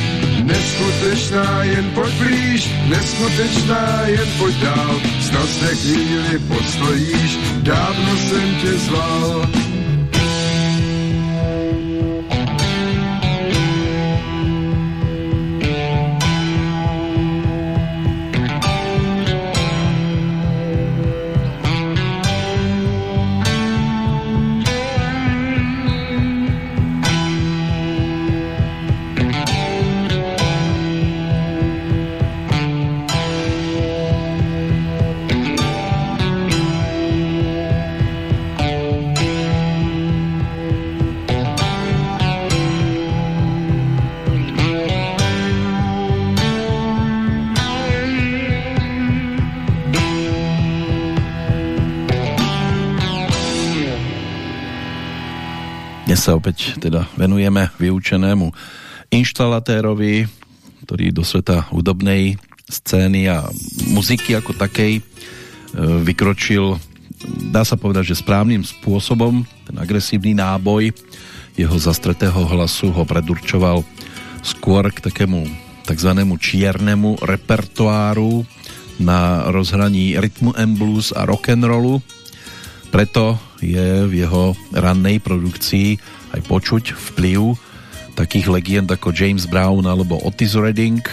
Neskutečná, jen pojď blíž, neskutečná, jen pojď dál. Snad zde chvíli postojíš, dávno jsem tě zval. Sa opäť teda venujeme vyučenému inštalatérovi, ktorý do sveta hudobnej scény a muziky ako takej e, vykročil, dá sa povedať, že správnym spôsobom. Ten agresívny náboj jeho zastretého hlasu ho predurčoval skôr k takému takzvanému čiernemu repertoáru na rozhraní rytmu and blues a rock'n'rollu. Preto je v jeho rannej produkcii aj počuť vplyv takých legend ako James Brown alebo Otis Redding.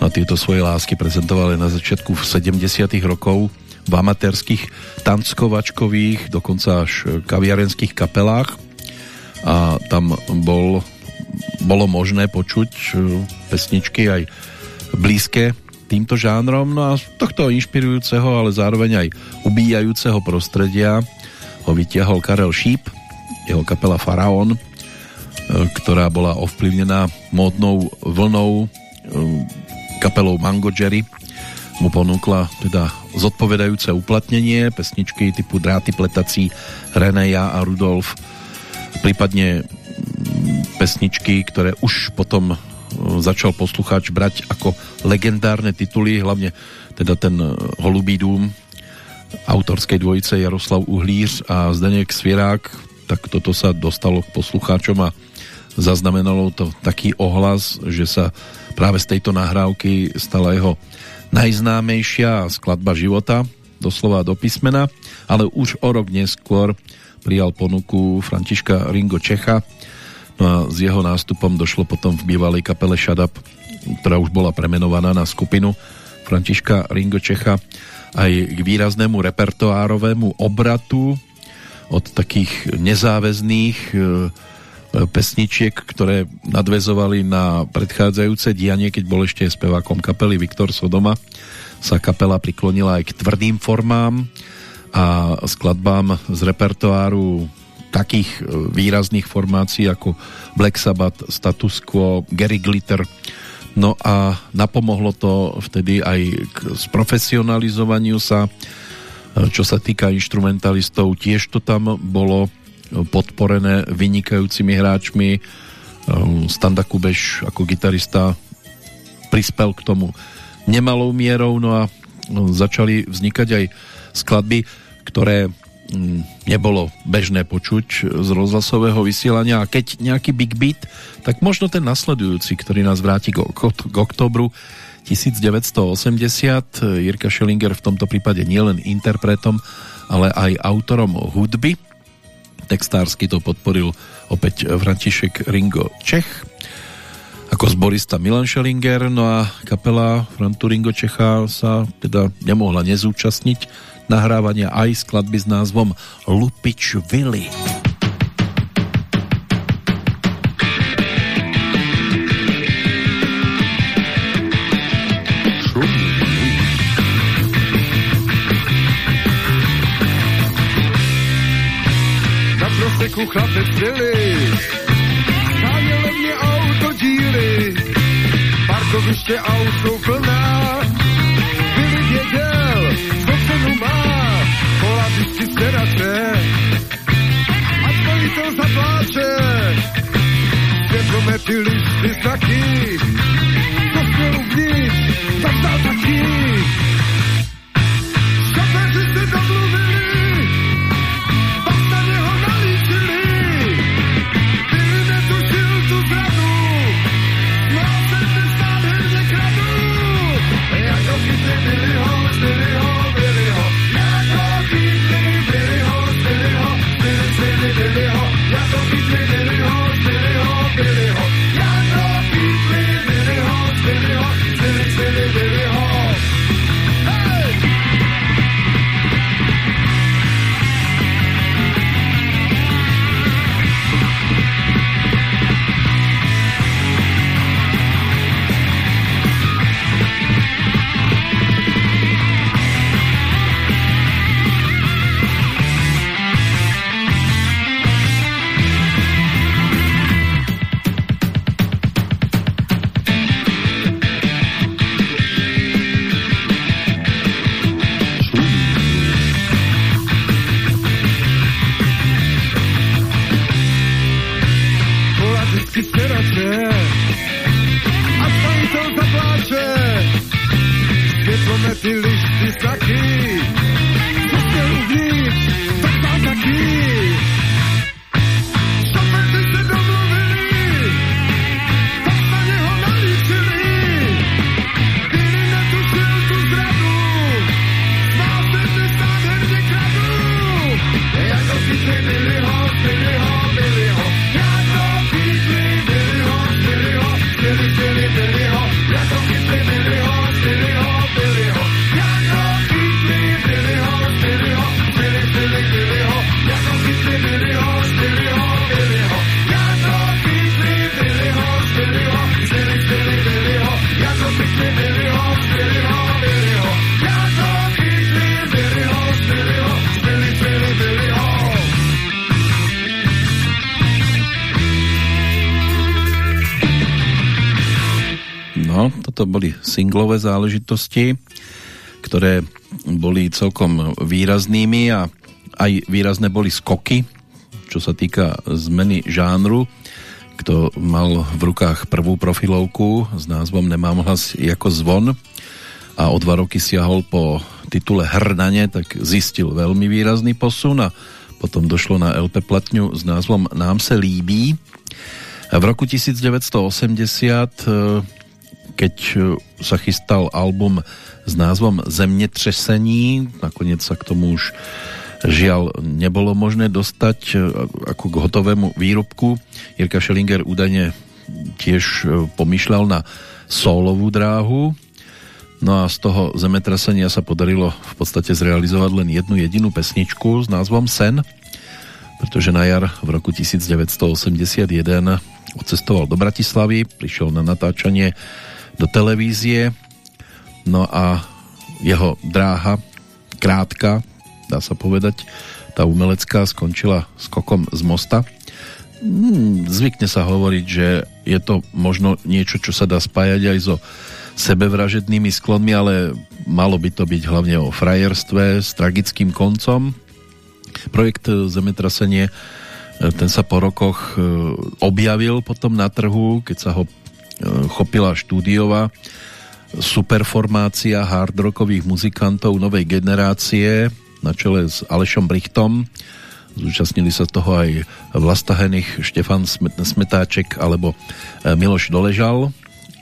A tieto svoje lásky prezentovali na začiatku v 70 rokov v amatérských tanckovačkových, dokonca až kaviarenských kapelách. A tam bol, bolo možné počuť e, pesničky aj blízke týmto žánrom. No a tohto inšpirujúceho, ale zároveň aj ubíjajúceho prostredia ho vytiahol Karel Šíp, jeho kapela Faraón, e, ktorá bola ovplyvnená módnou vlnou e, kapelou Mango Jerry. Mu ponúkla teda zodpovedajúce uplatnenie pesničky typu Dráty pletací Reneja a Rudolf prípadne pesničky, ktoré už potom e, začal poslucháč brať ako legendárne tituly, hlavne teda ten Holubý dům autorskej dvojice Jaroslav Uhlíř a Zdeněk Svierák tak toto sa dostalo k poslucháčom a zaznamenalo to taký ohlas, že sa práve z tejto nahrávky stala jeho najznámejšia skladba života, doslova do písmena, ale už o rok neskôr prijal ponuku Františka Ringo Čecha, no a s jeho nástupom došlo potom v bývalej kapele Shut Up, ktorá už bola premenovaná na skupinu Františka Ringo Čecha, aj k výraznému repertoárovému obratu od takých nezáväzných e, pesničiek, ktoré nadvezovali na predchádzajúce dianie, keď bol ešte spevákom kapely Viktor Sodoma, sa kapela priklonila aj k tvrdým formám a skladbám z repertoáru takých e, výrazných formácií ako Black Sabbath, Status Quo, Gary Glitter. No a napomohlo to vtedy aj k sprofesionalizovaniu sa čo sa týka instrumentalistov, tiež to tam bolo podporené vynikajúcimi hráčmi. Standa Kubeš ako gitarista prispel k tomu nemalou mierou, no a začali vznikať aj skladby, ktoré mm, nebolo bežné počuť z rozhlasového vysielania a keď nejaký big beat, tak možno ten nasledujúci, ktorý nás vráti k, k oktobru 1980. Jirka Schellinger v tomto prípade nielen interpretom, ale aj autorom hudby. Textársky to podporil opäť František Ringo Čech ako zborista Milan Schellinger, no a kapela Frantu Ringo Čecha sa teda nemohla nezúčastniť nahrávania aj skladby s názvom Lupič Willy. Na proseku chlapec byli, scháněl mě autodíly, parkoviště aut jsou plná, byli věděl, co cenu má, volá vždycky sedace, a stojitel zapláče, světlomety, listy, znaky, Toto boli singlové záležitosti, ktoré boli celkom výraznými a aj výrazné boli skoky, čo sa týka zmeny žánru. Kto mal v rukách prvú profilovku s názvom Nemám hlas ako zvon a o dva roky siahol po titule Hrdanie, tak zistil veľmi výrazný posun a potom došlo na LP platňu s názvom Nám se líbí. V roku 1980 keď sa chystal album s názvom Zemětřesení, nakoniec sa k tomu už žiaľ nebolo možné dostať ako k hotovému výrobku. Jirka Schellinger údajne tiež pomýšľal na solovú dráhu, no a z toho zemetrasenia sa podarilo v podstate zrealizovať len jednu jedinú pesničku s názvom Sen, pretože na jar v roku 1981 odcestoval do Bratislavy, prišiel na natáčanie do televízie, no a jeho dráha krátka, dá sa povedať, tá umelecká skončila skokom z mosta. Hmm, zvykne sa hovoriť, že je to možno niečo, čo sa dá spájať aj so sebevražednými sklonmi, ale malo by to byť hlavne o frajerstve s tragickým koncom. Projekt Zemetrasenie ten sa po rokoch objavil potom na trhu, keď sa ho chopila štúdiová superformácia hard rockových muzikantov novej generácie na čele s Alešom Brichtom. Zúčastnili sa toho aj Vlasta Henich, Štefan Smetáček alebo e, Miloš Doležal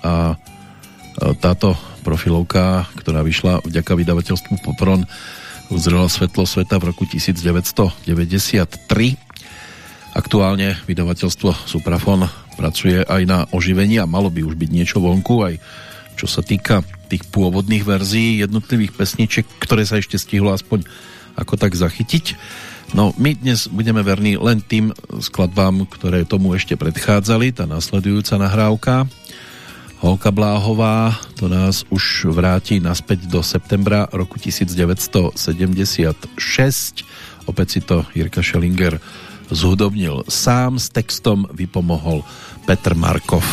a e, táto profilovka, ktorá vyšla vďaka vydavateľstvu Popron, uzrela svetlo sveta v roku 1993. Aktuálne vydavateľstvo Suprafon pracuje aj na oživení a malo by už byť niečo vonku, aj čo sa týka tých pôvodných verzií jednotlivých pesniček, ktoré sa ešte stihlo aspoň ako tak zachytiť. No my dnes budeme verní len tým skladbám, ktoré tomu ešte predchádzali, tá nasledujúca nahrávka. Holka Bláhová to nás už vráti naspäť do septembra roku 1976. Opäť si to Jirka Schellinger zhudobnil sám, s textom vypomohol Petr Markov.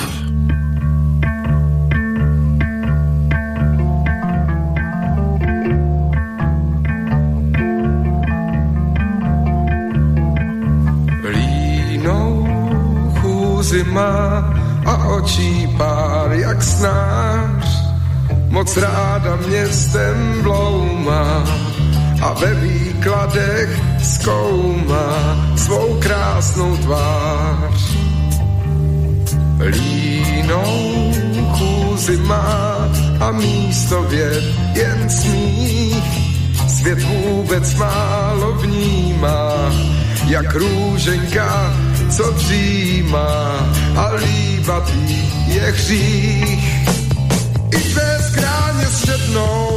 zima a očí pár jak snář. Moc ráda městem bloumá a ve výkladech zkoumá svou krásnou tvář. Línou chůzi má a místo věd jen smích. Svět vůbec málo vnímá, jak růženka co přijímá a líbat je hřích. I tvé skráně šednou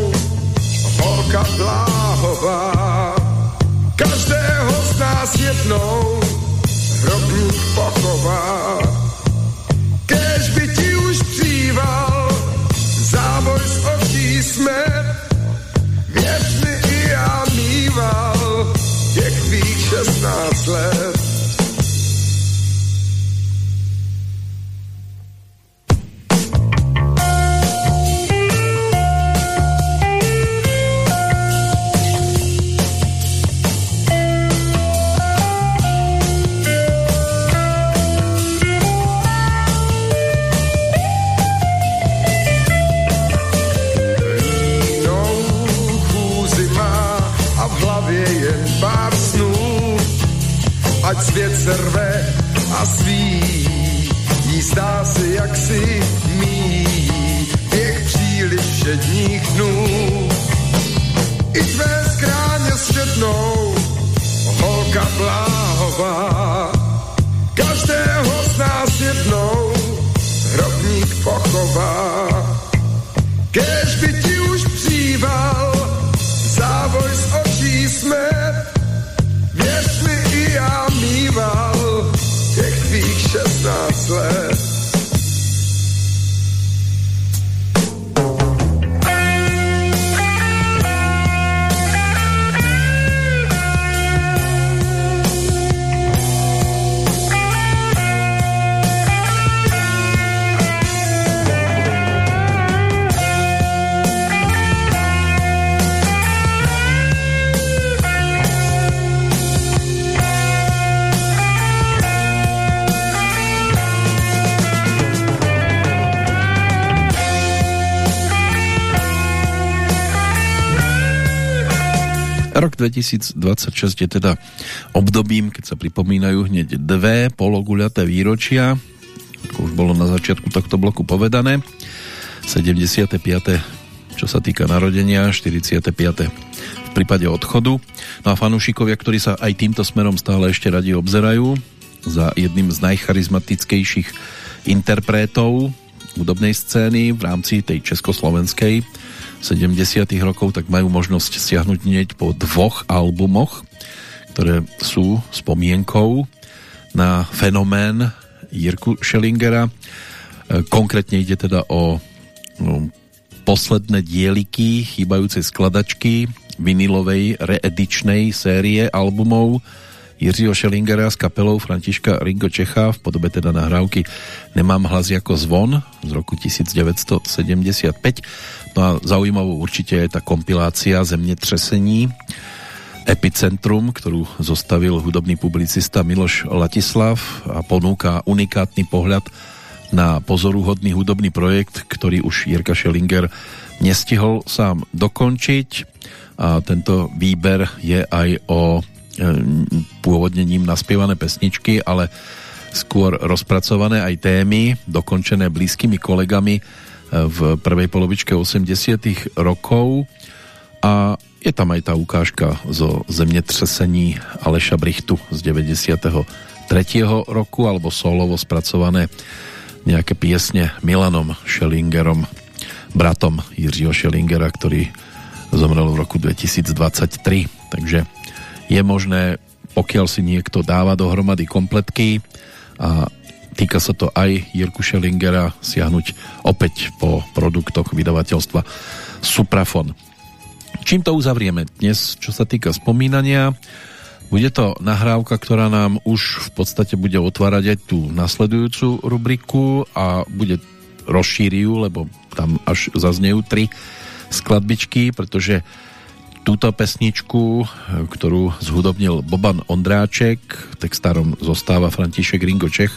holka bláhová, každého z nás jednou hrobník pochová. Kež by ti už příval záboj z očí smet, věř mi i já mýval těch tvých šestnáct let. 2026 je teda obdobím, keď sa pripomínajú hneď dve pologuľaté výročia, ako už bolo na začiatku tohto bloku povedané. 75. čo sa týka narodenia, 45. v prípade odchodu. No a fanúšikovia, ktorí sa aj týmto smerom stále ešte radi obzerajú za jedným z najcharizmatickejších interpretov hudobnej scény v rámci tej československej 70. rokov, tak majú možnosť stiahnuť hneď po dvoch albumoch, ktoré sú spomienkou na fenomén Jirku Schellingera. E, konkrétne ide teda o posledné dieliky chýbajúcej skladačky vinilovej reedičnej série albumov Jiřího Schellingera s kapelou Františka Ringo Čecha v podobe teda nahrávky Nemám hlas jako zvon z roku 1975 No a zaujímavou určite je tá kompilácia Zemětřesení Epicentrum, ktorú zostavil hudobný publicista Miloš Latislav a ponúka unikátny pohľad na pozoruhodný hudobný projekt, ktorý už Jirka Schellinger nestihol sám dokončiť a tento výber je aj o e, pôvodne naspievané pesničky, ale skôr rozpracované aj témy, dokončené blízkymi kolegami v prvej polovičke 80 rokov a je tam aj tá ukážka zo zemětřesení Aleša Brichtu z 93. roku alebo solovo spracované nejaké piesne Milanom Schellingerom, bratom Jiřího Schellingera, ktorý zomrel v roku 2023. Takže je možné, pokiaľ si niekto dáva dohromady kompletky a týka sa to aj Jirku Schellingera, siahnuť opäť po produktoch vydavateľstva Suprafon. Čím to uzavrieme dnes, čo sa týka spomínania? Bude to nahrávka, ktorá nám už v podstate bude otvárať aj tú nasledujúcu rubriku a bude rozšíriť lebo tam až zaznejú tri skladbičky, pretože túto pesničku, ktorú zhudobnil Boban Ondráček, textárom zostáva František Ringo Čech,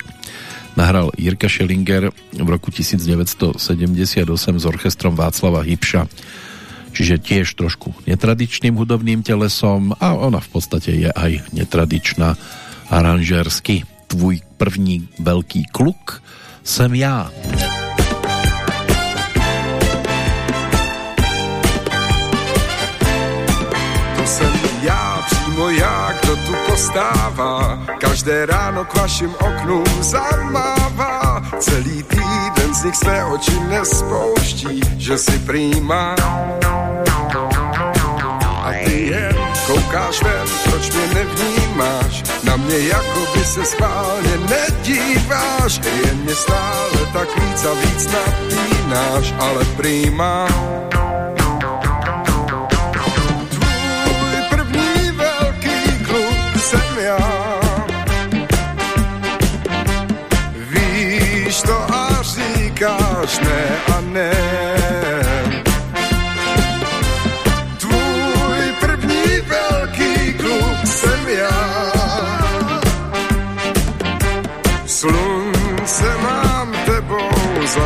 nahral Jirka Schellinger v roku 1978 s orchestrom Václava Hybša čiže tiež trošku netradičným hudobným telesom a ona v podstate je aj netradičná aranžersky. Tvůj první veľký kluk jsem já. To jsem já, přímo já, kdo tu postává. Každé ráno k vašim oknům zamává. Celý týden z nich své oči nespouští, že si príma. A ty jen koukáš ven, proč mě nevnímáš? Na mě jako by se schválně nedíváš. Jen mě stále tak víc a víc napínáš, ale príma.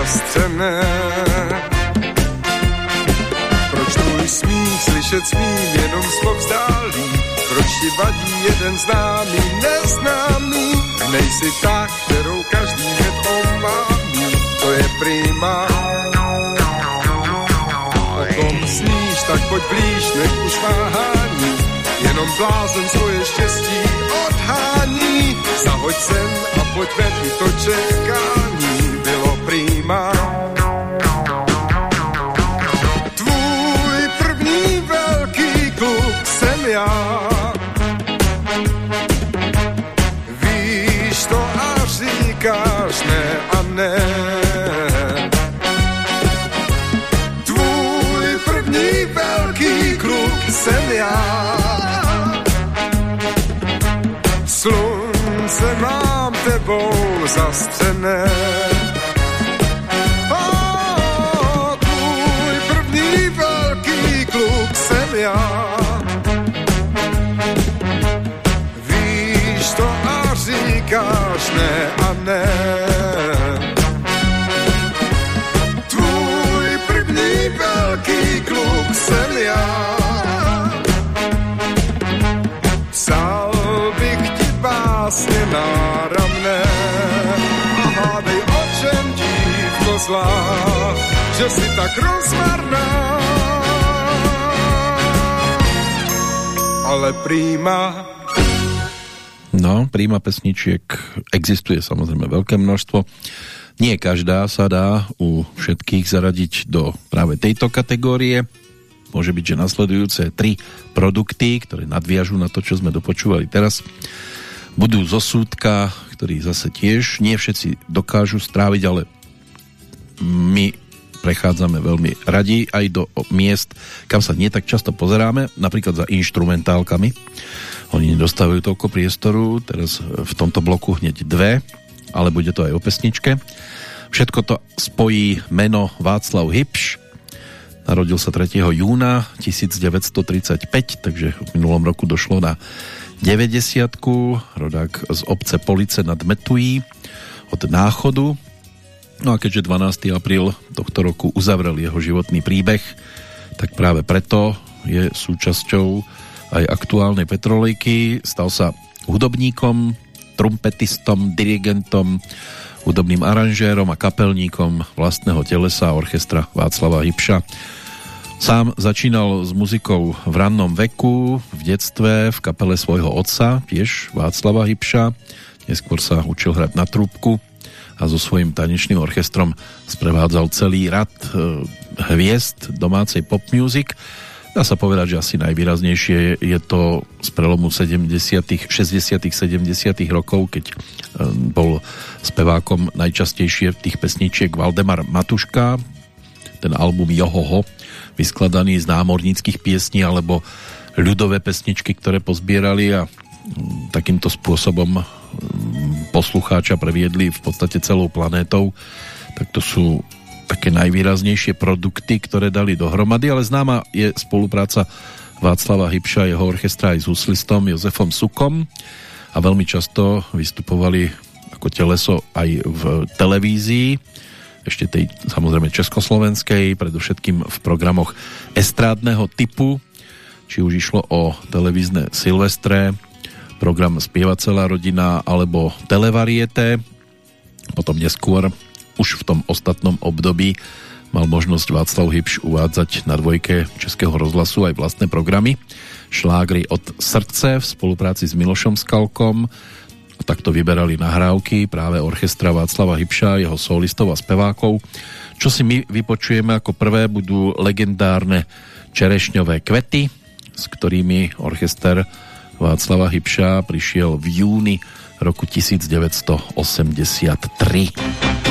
Zastřené. Proč tvůj smích slyšet smím jenom slov vzdálí? Proč ti vadí jeden známý, neznámý? Nejsi ta, kterou každý hned omání, to je prima. O tom sníš, tak pojď blíž, nech už váhání, jenom blázen svoje štěstí odhání. Zahoď sem a pojď ven, to čekání tebou zastřené. Zlá, že si tak rozmarná. Ale príma No, príjma pesničiek existuje samozrejme veľké množstvo. Nie každá sa dá u všetkých zaradiť do práve tejto kategórie. Môže byť, že nasledujúce tri produkty, ktoré nadviažú na to, čo sme dopočúvali teraz, budú zo súdka, ktorý zase tiež nie všetci dokážu stráviť, ale my prechádzame veľmi radi aj do miest, kam sa nie tak často pozeráme, napríklad za instrumentálkami. Oni nedostávajú toľko priestoru, teraz v tomto bloku hneď dve, ale bude to aj o pesničke. Všetko to spojí meno Václav Hybš, narodil sa 3. júna 1935, takže v minulom roku došlo na 90 rodák z obce Police nad Metují od Náchodu No a keďže 12. apríl tohto roku uzavrel jeho životný príbeh, tak práve preto je súčasťou aj aktuálnej Petrolejky. Stal sa hudobníkom, trumpetistom, dirigentom, hudobným aranžérom a kapelníkom vlastného telesa orchestra Václava Hybša. Sám začínal s muzikou v rannom veku, v detstve, v kapele svojho otca, tiež Václava Hybša. Neskôr sa učil hrať na trúbku a so svojím tanečným orchestrom sprevádzal celý rad e, hviezd domácej pop music. Dá sa povedať, že asi najvýraznejšie je to z prelomu 70 60 70 rokov, keď e, bol spevákom najčastejšie tých pesničiek Valdemar Matuška, ten album Johoho, vyskladaný z námorníckých piesní alebo ľudové pesničky, ktoré pozbierali a takýmto spôsobom poslucháča previedli v podstate celou planétou, tak to sú také najvýraznejšie produkty, ktoré dali dohromady, ale známa je spolupráca Václava Hybša, jeho orchestra aj s huslistom Jozefom Sukom a veľmi často vystupovali ako teleso aj v televízii, ešte tej samozrejme československej, predovšetkým v programoch estrádneho typu, či už išlo o televízne Silvestre, program Spieva celá rodina alebo Televariete. Potom neskôr, už v tom ostatnom období, mal možnosť Václav Hybš uvádzať na dvojke Českého rozhlasu aj vlastné programy. Šlágry od srdce v spolupráci s Milošom Skalkom. Takto vyberali nahrávky práve orchestra Václava Hybša, jeho solistov a spevákov. Čo si my vypočujeme ako prvé budú legendárne čerešňové kvety, s ktorými orchester Václava Hybša prišiel v júni roku 1983.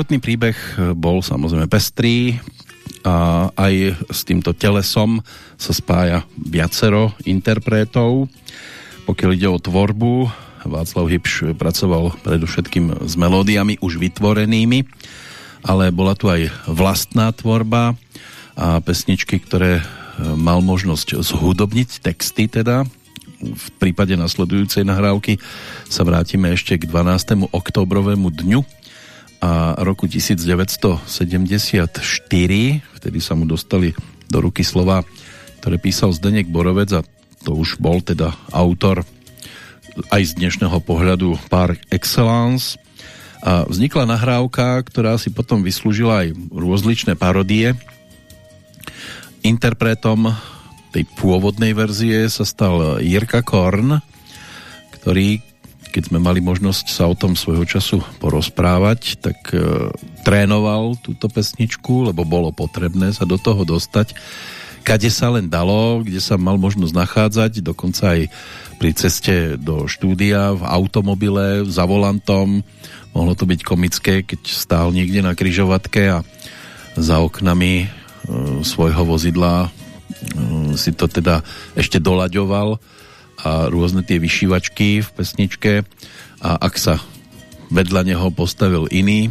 životný príbeh bol samozrejme pestrý a aj s týmto telesom sa spája viacero interpretov. Pokiaľ ide o tvorbu, Václav Hybš pracoval predovšetkým s melódiami už vytvorenými, ale bola tu aj vlastná tvorba a pesničky, ktoré mal možnosť zhudobniť, texty teda. V prípade nasledujúcej nahrávky sa vrátime ešte k 12. oktobrovému dňu a roku 1974, vtedy sa mu dostali do ruky slova, ktoré písal Zdenek Borovec a to už bol teda autor aj z dnešného pohľadu par excellence. A vznikla nahrávka, ktorá si potom vyslúžila aj rôzličné parodie. Interpretom tej pôvodnej verzie sa stal Jirka Korn, ktorý keď sme mali možnosť sa o tom svojho času porozprávať, tak e, trénoval túto pesničku, lebo bolo potrebné sa do toho dostať. Kade sa len dalo, kde sa mal možnosť nachádzať, dokonca aj pri ceste do štúdia, v automobile, za volantom. Mohlo to byť komické, keď stál niekde na kryžovatke a za oknami e, svojho vozidla e, si to teda ešte dolaďoval a rôzne tie vyšívačky v pesničke a ak sa vedľa neho postavil iný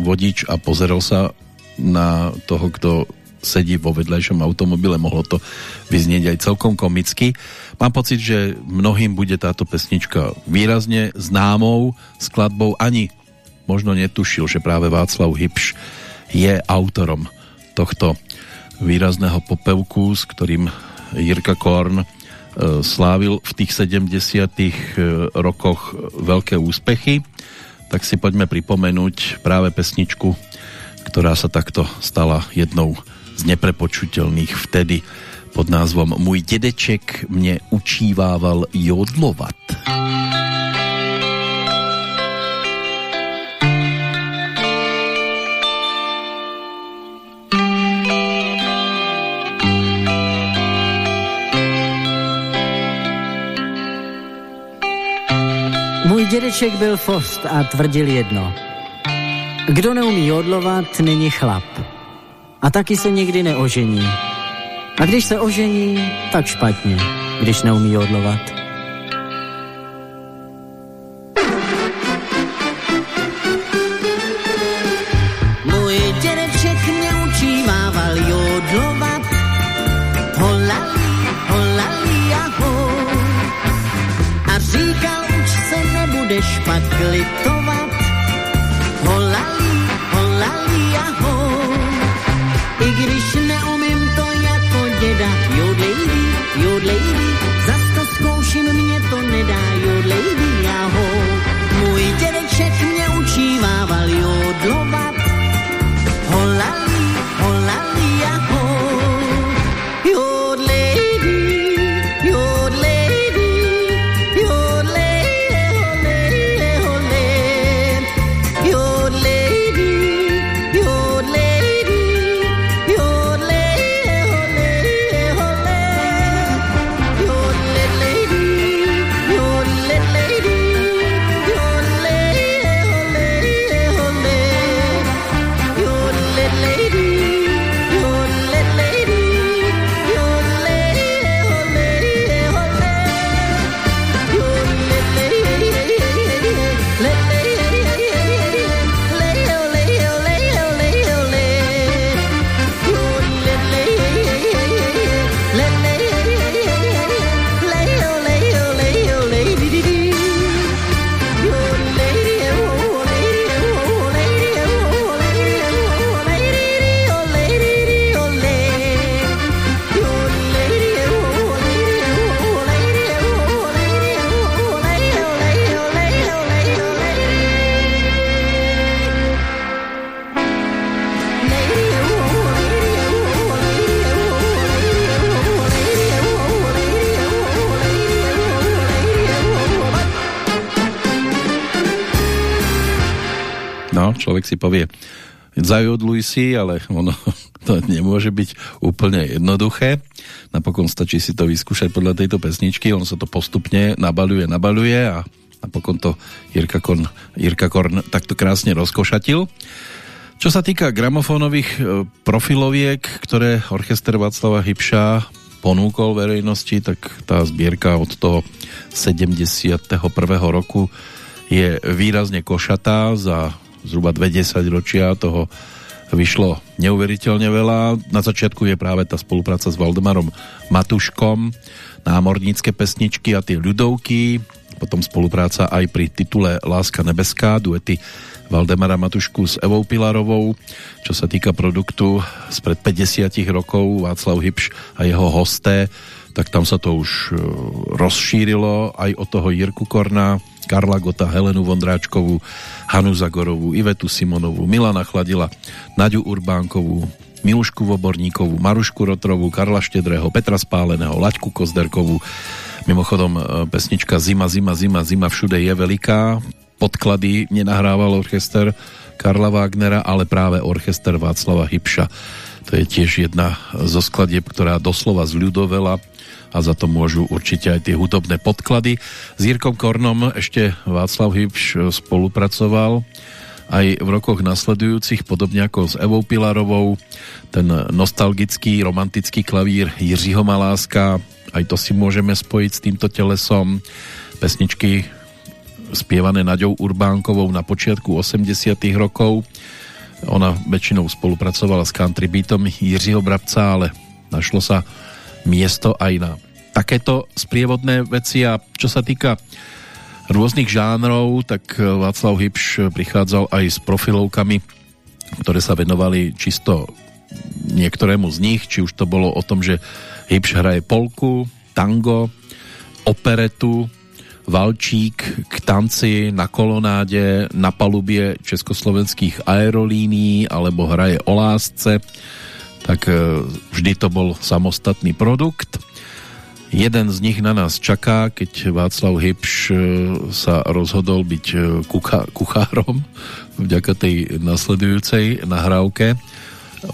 vodič a pozeral sa na toho, kto sedí vo vedľajšom automobile, mohlo to vyznieť aj celkom komicky. Mám pocit, že mnohým bude táto pesnička výrazne známou skladbou. Ani možno netušil, že práve Václav Hybš je autorom tohto výrazného popevku, s ktorým Jirka Korn slávil v tých 70 e, rokoch veľké úspechy, tak si poďme pripomenúť práve pesničku, ktorá sa takto stala jednou z neprepočutelných vtedy pod názvom Můj dedeček mne učívával jodlovat. Můj dědeček byl fost a tvrdil jedno. Kdo neumí jodlovat, není chlap. A taky se nikdy neožení. A když se ožení, tak špatně, když neumí jodlovat. Nebudeš pak človek si povie, zajodluj si, ale ono to nemôže byť úplne jednoduché. Napokon stačí si to vyskúšať podľa tejto pesničky, on sa to postupne nabaluje, nabaluje a napokon to Jirka Korn, Jirka Korn takto krásne rozkošatil. Čo sa týka gramofónových e, profiloviek, ktoré orchester Václava Hybša ponúkol verejnosti, tak tá zbierka od toho 71. roku je výrazne košatá za zhruba 20 ročia toho vyšlo neuveriteľne veľa. Na začiatku je práve tá spolupráca s Valdemarom Matuškom, námornícke pesničky a tie ľudovky, potom spolupráca aj pri titule Láska nebeská, duety Valdemara Matušku s Evou Pilarovou. Čo sa týka produktu spred 50 rokov Václav Hybš a jeho hosté, tak tam sa to už e, rozšírilo aj od toho Jirku Korna, Karla Gota, Helenu Vondráčkovú, Hanu Zagorovú, Ivetu Simonovú, Milana Chladila, Naďu Urbánkovú, Milušku Voborníkovú, Marušku Rotrovú, Karla Štedrého, Petra Spáleného, Laďku Kozderkovú. Mimochodom e, pesnička Zima, zima, zima, zima všude je veľká. Podklady nenahrával orchester Karla Wagnera, ale práve orchester Václava Hybša. To je tiež jedna zo skladieb, ktorá doslova zľudovela a za to môžu určite aj tie hudobné podklady. S Jirkom Kornom ešte Václav Hybš spolupracoval aj v rokoch nasledujúcich, podobne ako s Evou Pilarovou, ten nostalgický, romantický klavír Jiřího Maláska, aj to si môžeme spojiť s týmto telesom. Pesničky spievané Naďou Urbánkovou na počiatku 80 rokov. Ona väčšinou spolupracovala s country beatom Jiřího Brabca, ale našlo sa miesto aj na takéto sprievodné veci. A čo sa týka rôznych žánrov, tak Václav Hybš prichádzal aj s profilovkami, ktoré sa venovali čisto niektorému z nich, či už to bolo o tom, že Hybš hraje polku, tango, operetu, valčík k tanci na kolonáde na palubie československých aerolínií alebo hraje o lásce tak e, vždy to bol samostatný produkt. Jeden z nich na nás čaká keď Václav Hybš e, sa rozhodol byť e, kuchárom vďaka tej nasledujúcej nahrávke.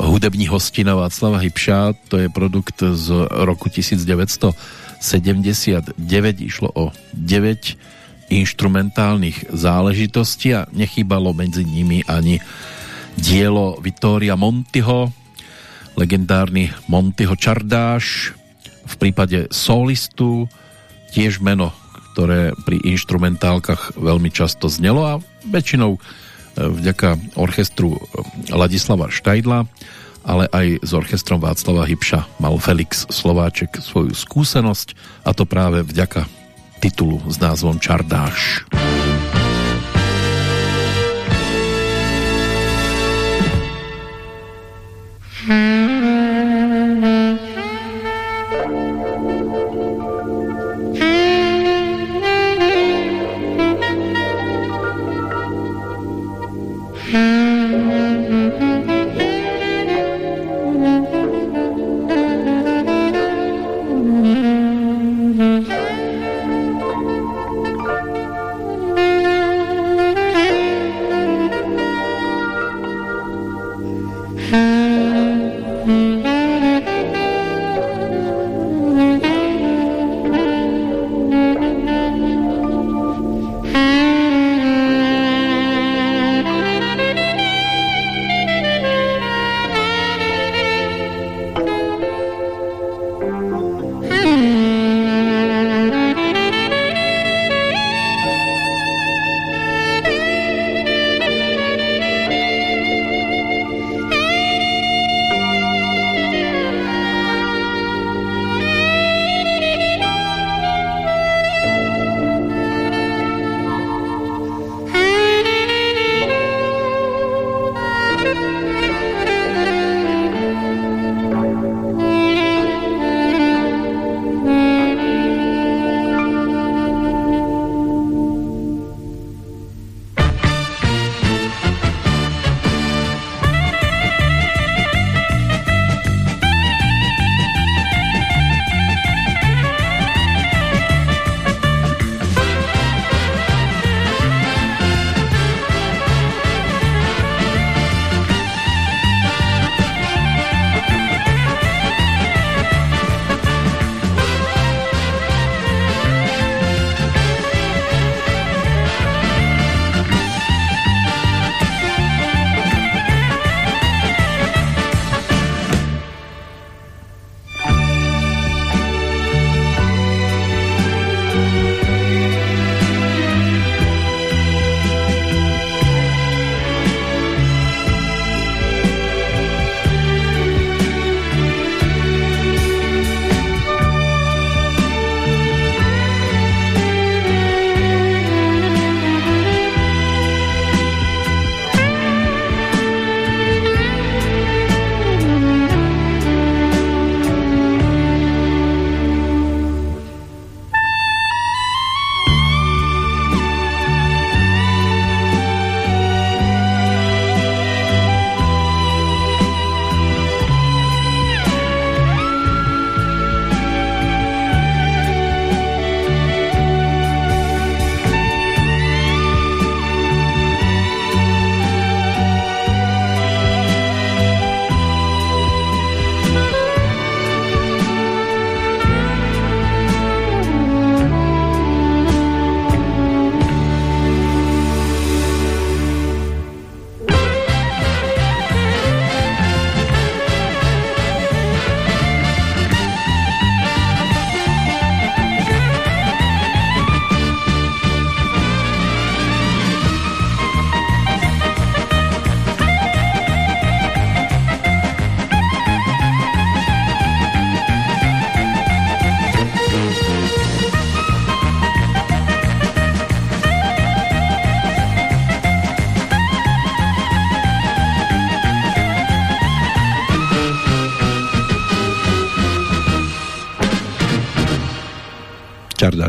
Hudební hostina Václava Hybša to je produkt z roku 1900 79 išlo o 9 instrumentálnych záležitostí a nechýbalo medzi nimi ani dielo Vittoria Montiho, legendárny Montyho Čardáš, v prípade solistu tiež meno, ktoré pri instrumentálkach veľmi často znelo a väčšinou e, vďaka orchestru Ladislava Štajdla ale aj s orchestrom Václava Hybša mal Felix Slováček svoju skúsenosť a to práve vďaka titulu s názvom Čardáš. Čardáš Mm-hmm.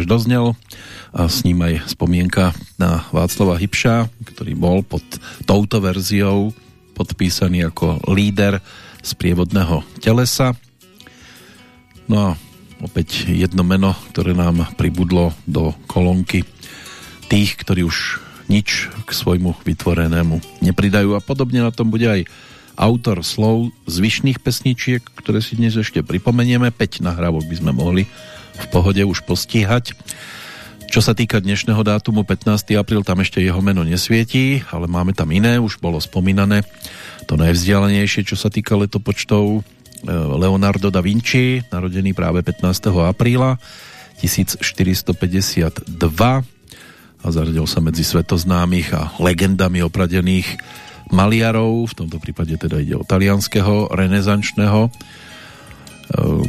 Doznel a s ním aj spomienka na Václava Hybša, ktorý bol pod touto verziou podpísaný ako líder z prievodného telesa. No a opäť jedno meno, ktoré nám pribudlo do kolónky tých, ktorí už nič k svojmu vytvorenému nepridajú a podobne na tom bude aj autor slov zvyšných pesničiek, ktoré si dnes ešte pripomenieme. 5 nahrávok by sme mohli v pohode už postíhať. Čo sa týka dnešného dátumu 15. apríl, tam ešte jeho meno nesvietí, ale máme tam iné, už bolo spomínané to najvzdialenejšie, čo sa týka letopočtov e, Leonardo da Vinci, narodený práve 15. apríla 1452 a zaradil sa medzi svetoznámych a legendami opradených maliarov, v tomto prípade teda ide o talianského renesančného e,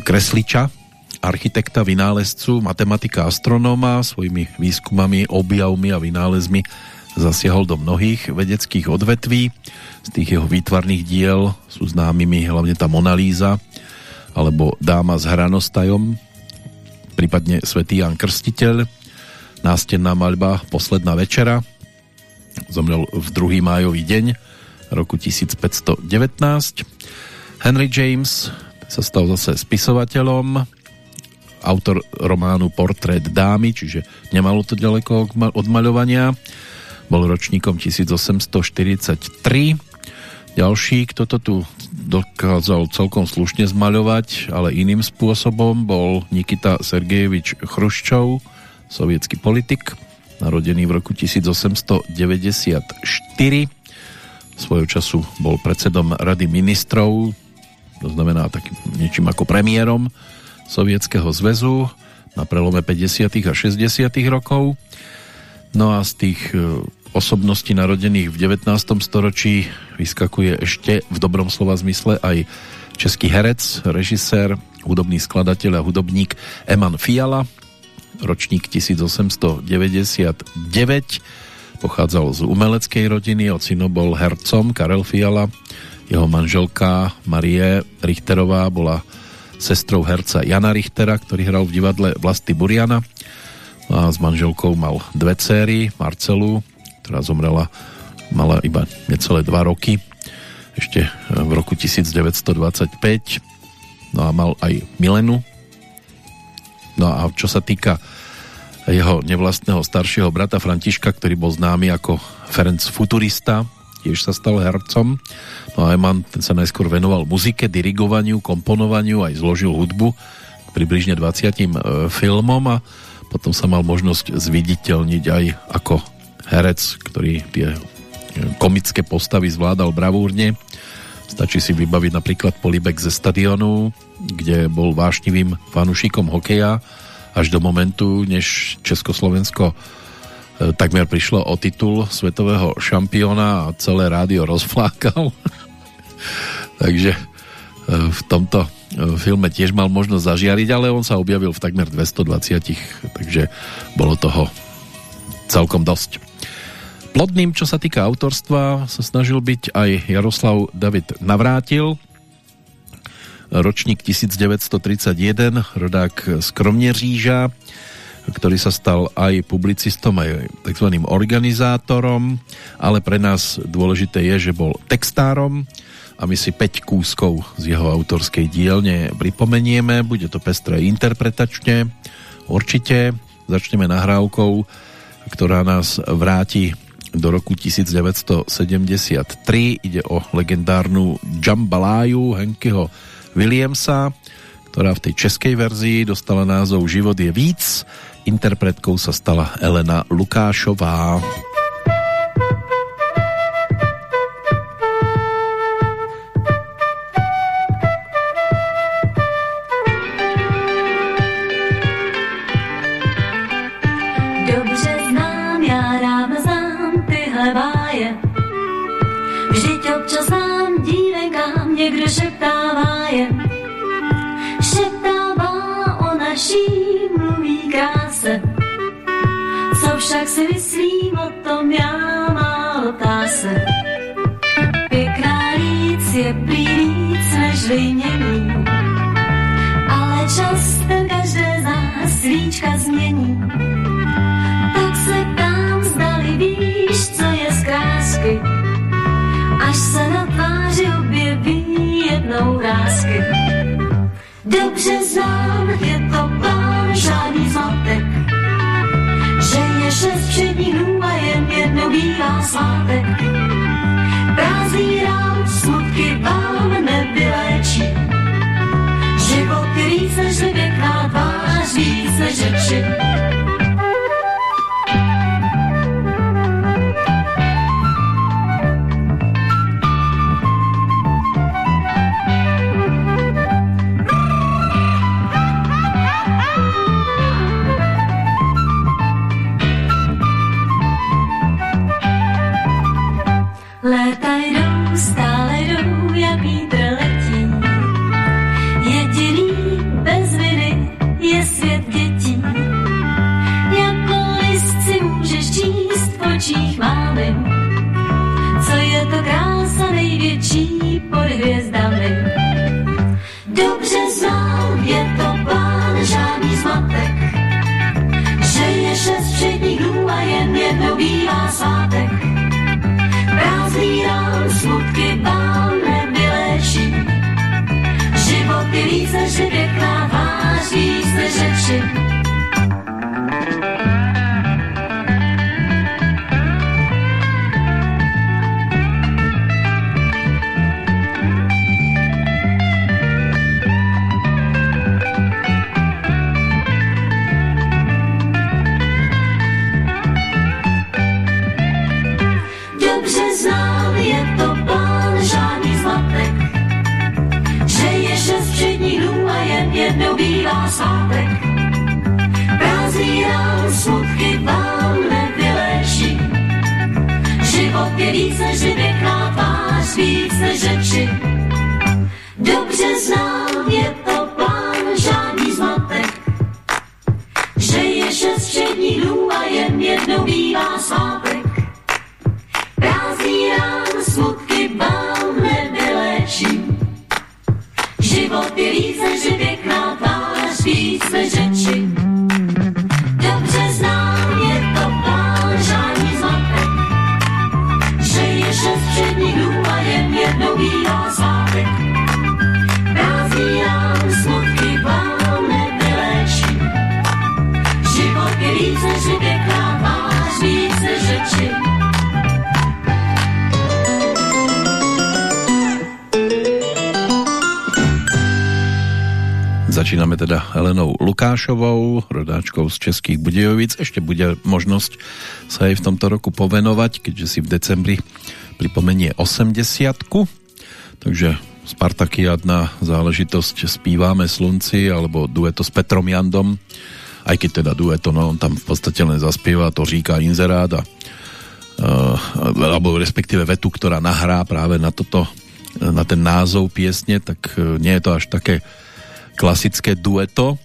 kresliča, architekta, vynálezcu, matematika, astronóma, svojimi výskumami, objavmi a vynálezmi zasiahol do mnohých vedeckých odvetví. Z tých jeho výtvarných diel sú známymi hlavne tá Monalíza alebo Dáma s hranostajom, prípadne Svetý Jan Krstiteľ, nástenná maľba Posledná večera, zomrel v 2. májový deň roku 1519. Henry James sa stal zase spisovateľom, autor románu Portrét dámy, čiže nemalo to ďaleko od maľovania. Bol ročníkom 1843. Ďalší, kto to tu dokázal celkom slušne zmaľovať, ale iným spôsobom, bol Nikita Sergejevič Chruščov, sovietský politik, narodený v roku 1894. Svojho času bol predsedom Rady ministrov, to znamená takým niečím ako premiérom Sovietskeho zväzu na prelome 50. a 60. rokov. No a z tých e, osobností narodených v 19. storočí vyskakuje ešte v dobrom slova zmysle aj český herec, režisér, hudobný skladateľ a hudobník Eman Fiala, ročník 1899, pochádzal z umeleckej rodiny, ocino bol hercom Karel Fiala, jeho manželka Marie Richterová bola sestrou herca Jana Richtera, ktorý hral v divadle Vlasty Buriana a s manželkou mal dve céry, Marcelu, ktorá zomrela, mala iba necelé dva roky, ešte v roku 1925, no a mal aj Milenu. No a čo sa týka jeho nevlastného staršieho brata Františka, ktorý bol známy ako Ferenc Futurista, tiež sa stal hercom. No a Eman ten sa najskôr venoval muzike, dirigovaniu, komponovaniu, aj zložil hudbu k približne 20 e, filmom a potom sa mal možnosť zviditeľniť aj ako herec, ktorý tie e, komické postavy zvládal bravúrne. Stačí si vybaviť napríklad polibek ze stadionu, kde bol vášnivým fanušikom hokeja až do momentu, než Československo takmer prišlo o titul svetového šampióna a celé rádio rozflákal. Takže e, v tomto e, filme tiež mal možnosť zažiariť, ale on sa objavil v takmer 220, takže bolo toho celkom dosť. Plodným, čo sa týka autorstva, sa snažil byť aj Jaroslav David Navrátil, ročník 1931, rodák z Kromneříža, ktorý sa stal aj publicistom, aj tzv. organizátorom, ale pre nás dôležité je, že bol textárom a my si 5 kúskov z jeho autorskej dielne pripomenieme, bude to pestré interpretačne, určite začneme nahrávkou, ktorá nás vráti do roku 1973, ide o legendárnu Jambaláju Henkyho Williamsa, ktorá v tej českej verzii dostala názov Život je víc Interpretkou sa stala Elena Lukášová. Dobře znám, já znám tyhle báje. Vždyť občas nám dívenkám někdo šeptává je. Šeptává o naší kráse. Co však si myslím o tom, já málo táse. Pěkná líc je prý víc než vyněný, ale čas ten každé z nás ví políčka změní. Tak se tam zdali víš, co je z krásky, až se na tváři objeví jednou rásky. Dobře znám, je to plán, žádný zmatek, že je šest všedních dnů a jen jednou bývá svátek. Prázdný z Českých Budejovic. Ešte bude možnosť sa jej v tomto roku povenovať, keďže si v decembri pripomenie 80 Takže Spartakiadná záležitosť Spívame slunci alebo dueto s Petrom Jandom aj keď teda dueto, no on tam v podstate len zaspieva, to říká inzerát a uh, alebo respektíve vetu, ktorá nahrá práve na toto na ten názov piesne, tak uh, nie je to až také klasické dueto.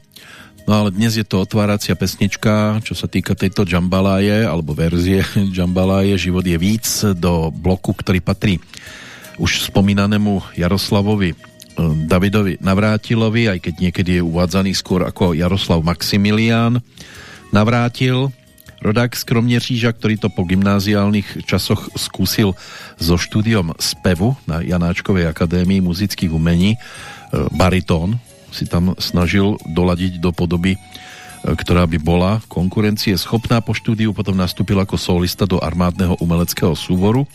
No ale dnes je to otváracia pesnička, čo sa týka tejto Jambaláje, alebo verzie Jambaláje, Život je víc, do bloku, ktorý patrí už spomínanému Jaroslavovi Davidovi Navrátilovi, aj keď niekedy je uvádzaný skôr ako Jaroslav Maximilián Navrátil, rodák z Kromnieříža, ktorý to po gymnáziálnych časoch skúsil so štúdiom spevu na Janáčkovej akadémii muzických umení, baritón si tam snažil doladiť do podoby, ktorá by bola konkurencie schopná. Po štúdiu potom nastúpil ako solista do armádneho umeleckého súboru,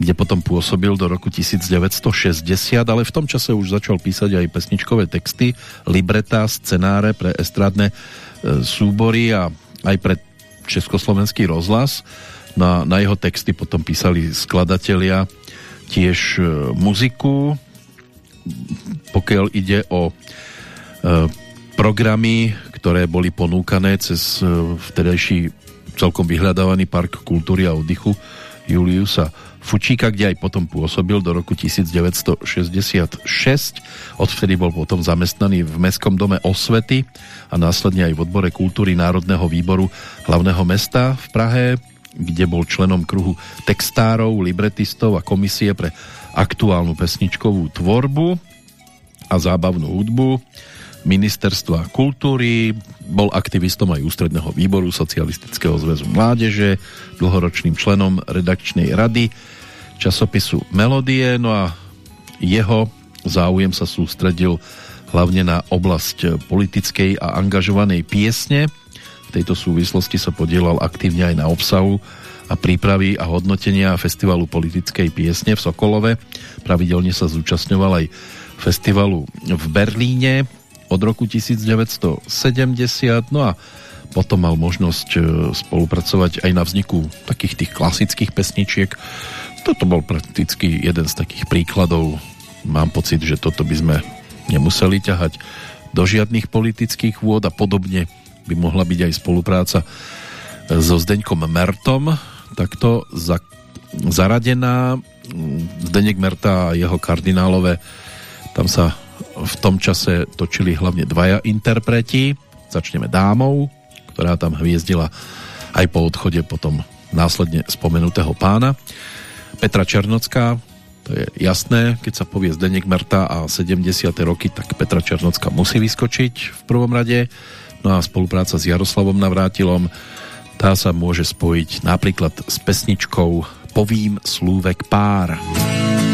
kde potom pôsobil do roku 1960, ale v tom čase už začal písať aj pesničkové texty, libretá, scenáre pre estrádne súbory a aj pre Československý rozhlas. Na, na jeho texty potom písali skladatelia tiež muziku, pokiaľ ide o e, programy, ktoré boli ponúkané cez e, vtedajší celkom vyhľadávaný park kultúry a oddychu Juliusa Fučíka, kde aj potom pôsobil do roku 1966. Odvtedy bol potom zamestnaný v Mestskom dome Osvety a následne aj v odbore kultúry Národného výboru hlavného mesta v Prahe, kde bol členom kruhu textárov, libretistov a komisie pre aktuálnu pesničkovú tvorbu a zábavnú hudbu. ministerstva kultúry, bol aktivistom aj ústredného výboru Socialistického zväzu mládeže, dlhoročným členom redakčnej rady časopisu Melodie, no a jeho záujem sa sústredil hlavne na oblasť politickej a angažovanej piesne. V tejto súvislosti sa podielal aktívne aj na obsahu a prípravy a hodnotenia festivalu politickej piesne v Sokolove. Pravidelne sa zúčastňoval aj festivalu v Berlíne od roku 1970, no a potom mal možnosť e, spolupracovať aj na vzniku takých tých klasických pesničiek. Toto bol prakticky jeden z takých príkladov. Mám pocit, že toto by sme nemuseli ťahať do žiadnych politických vôd a podobne by mohla byť aj spolupráca so Zdeňkom Mertom, takto za, zaradená. Zdeněk Merta a jeho kardinálové, tam sa v tom čase točili hlavne dvaja interpreti. Začneme dámou, ktorá tam hviezdila aj po odchode potom následne spomenutého pána. Petra Černocká, to je jasné, keď sa povie Zdeněk Merta a 70. roky, tak Petra Černocká musí vyskočiť v prvom rade. No a spolupráca s Jaroslavom Navrátilom tá sa môže spojiť napríklad s pesničkou Povím slúvek pár. Povím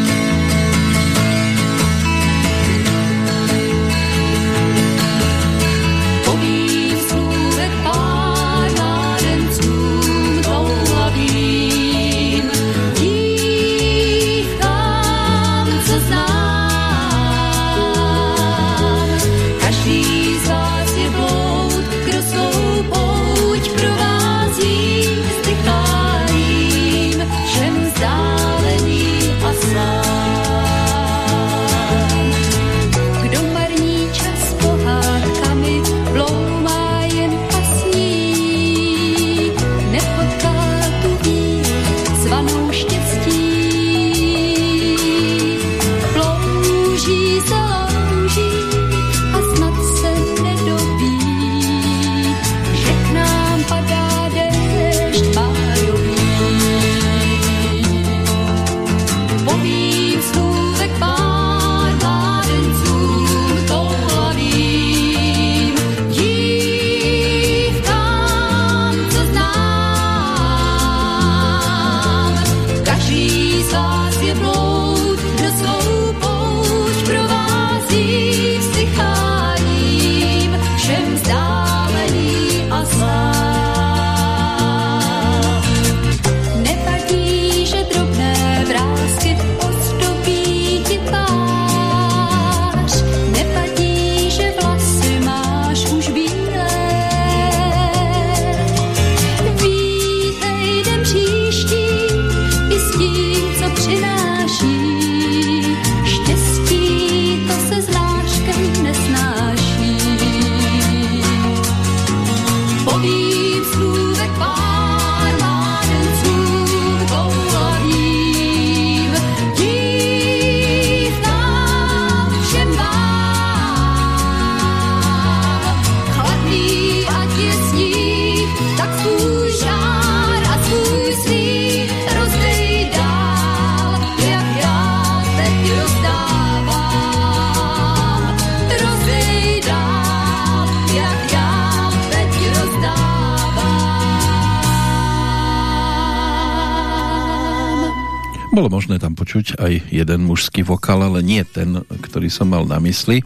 Bolo možné tam počuť aj jeden mužský vokál, ale nie ten, ktorý som mal na mysli,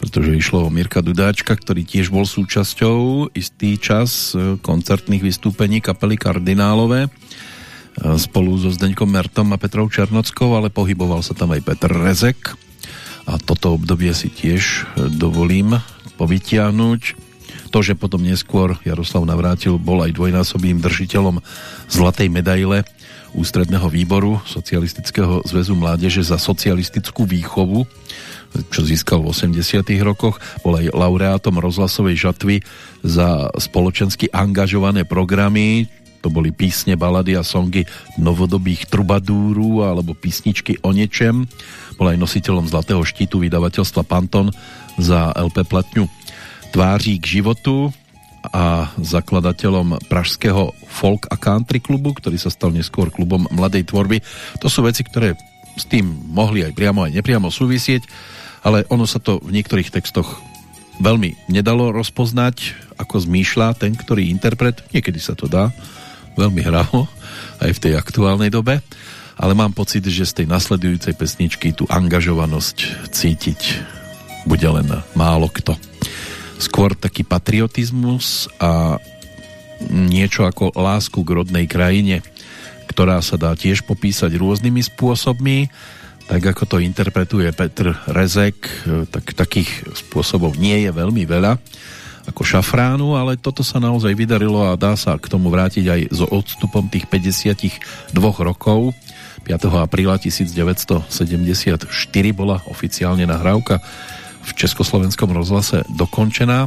pretože išlo o Mirka Dudáčka, ktorý tiež bol súčasťou istý čas e, koncertných vystúpení kapely Kardinálové e, spolu so Zdeňkom Mertom a Petrou Černockou, ale pohyboval sa tam aj Petr Rezek a toto obdobie si tiež e, dovolím povytiahnuť. To, že potom neskôr Jaroslav Navrátil bol aj dvojnásobným držiteľom zlatej medaile ústredného výboru Socialistického zväzu mládeže za socialistickú výchovu, čo získal v 80 rokoch. Bol aj laureátom rozhlasovej žatvy za spoločensky angažované programy, to boli písne, balady a songy novodobých trubadúru alebo písničky o niečem. Bol aj nositeľom Zlatého štítu vydavateľstva Panton za LP platňu Tváří k životu a zakladateľom pražského folk a country klubu, ktorý sa stal neskôr klubom mladej tvorby. To sú veci, ktoré s tým mohli aj priamo aj nepriamo súvisieť, ale ono sa to v niektorých textoch veľmi nedalo rozpoznať, ako zmýšľa ten, ktorý interpret. Niekedy sa to dá veľmi hravo, aj v tej aktuálnej dobe. Ale mám pocit, že z tej nasledujúcej pesničky tú angažovanosť cítiť bude len málo kto. Skôr taký patriotizmus a niečo ako lásku k rodnej krajine, ktorá sa dá tiež popísať rôznymi spôsobmi tak ako to interpretuje Petr Rezek, tak takých spôsobov nie je veľmi veľa ako šafránu, ale toto sa naozaj vydarilo a dá sa k tomu vrátiť aj so odstupom tých 52 rokov. 5. apríla 1974 bola oficiálne nahrávka v Československom rozhlase dokončená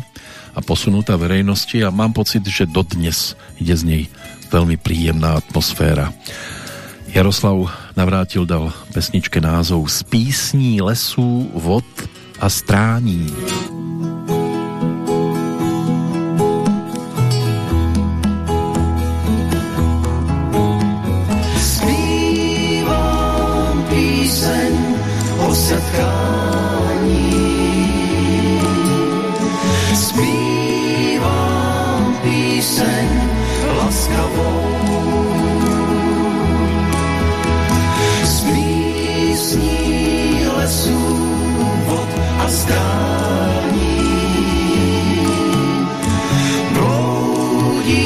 a posunutá verejnosti a mám pocit, že dodnes ide z nej veľmi príjemná atmosféra. Jaroslav Navrátil dal pesničke názov Z písní lesů, vod a strání. Zpívám píseň o setkání. Písní lesů, a strání. Bloudím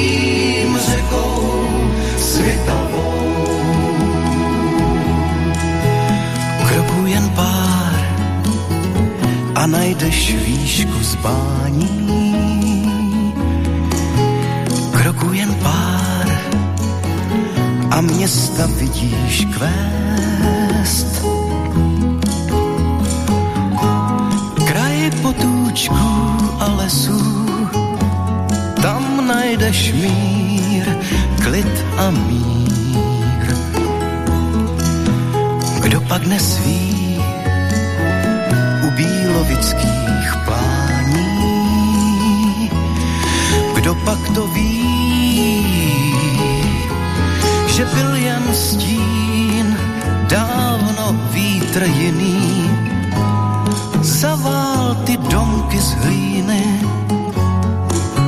řekou svitavou. Kroků jen pár a najdeš výšku zbání. Kroků jen pár a města vidíš kvést. Kraj potůčků a lesů, tam najdeš mír, klid a mír. Kdo pak nesví u bílovických plání? Kdo pak to ví, že byl jen stín, vítr jiný, zavál ty domky z hlíny,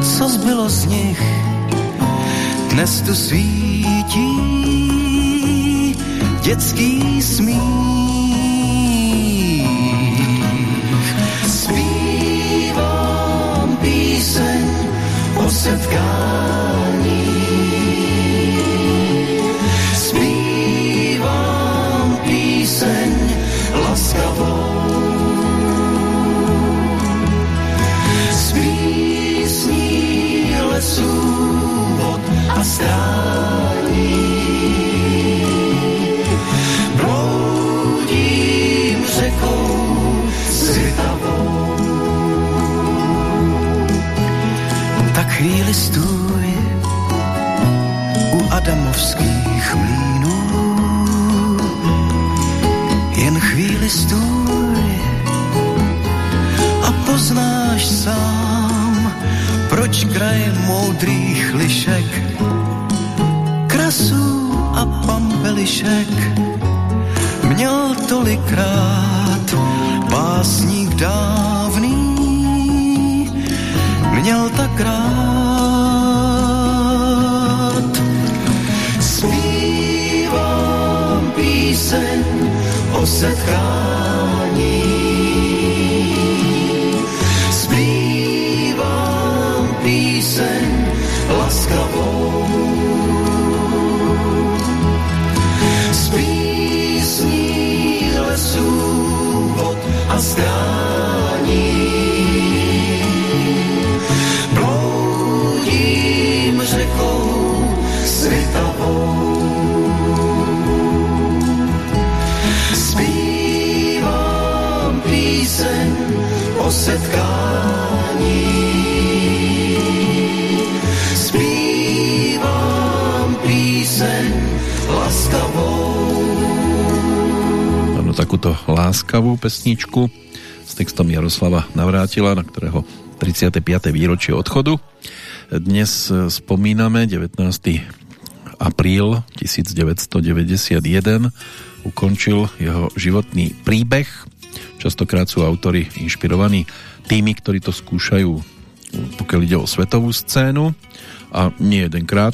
co zbylo z nich, dnes tu svítí dětský smích. Zpívám píseň o setkání. Moudrých lišek, krasů a pampelišek měl tolikrát básník dávný, měl tak rád. Zpívám píseň o setkání. A strání. Bloudím řekou svitavou. Zpívám píseň o setkání. Takúto láskavú pesničku s textom Jaroslava Navrátila, na ktorého 35. výročie odchodu. Dnes e, spomíname 19. apríl 1991 ukončil jeho životný príbeh Častokrát sú autory inšpirovaní tými, ktorí to skúšajú, pokiaľ ide o svetovú scénu a nie jedenkrát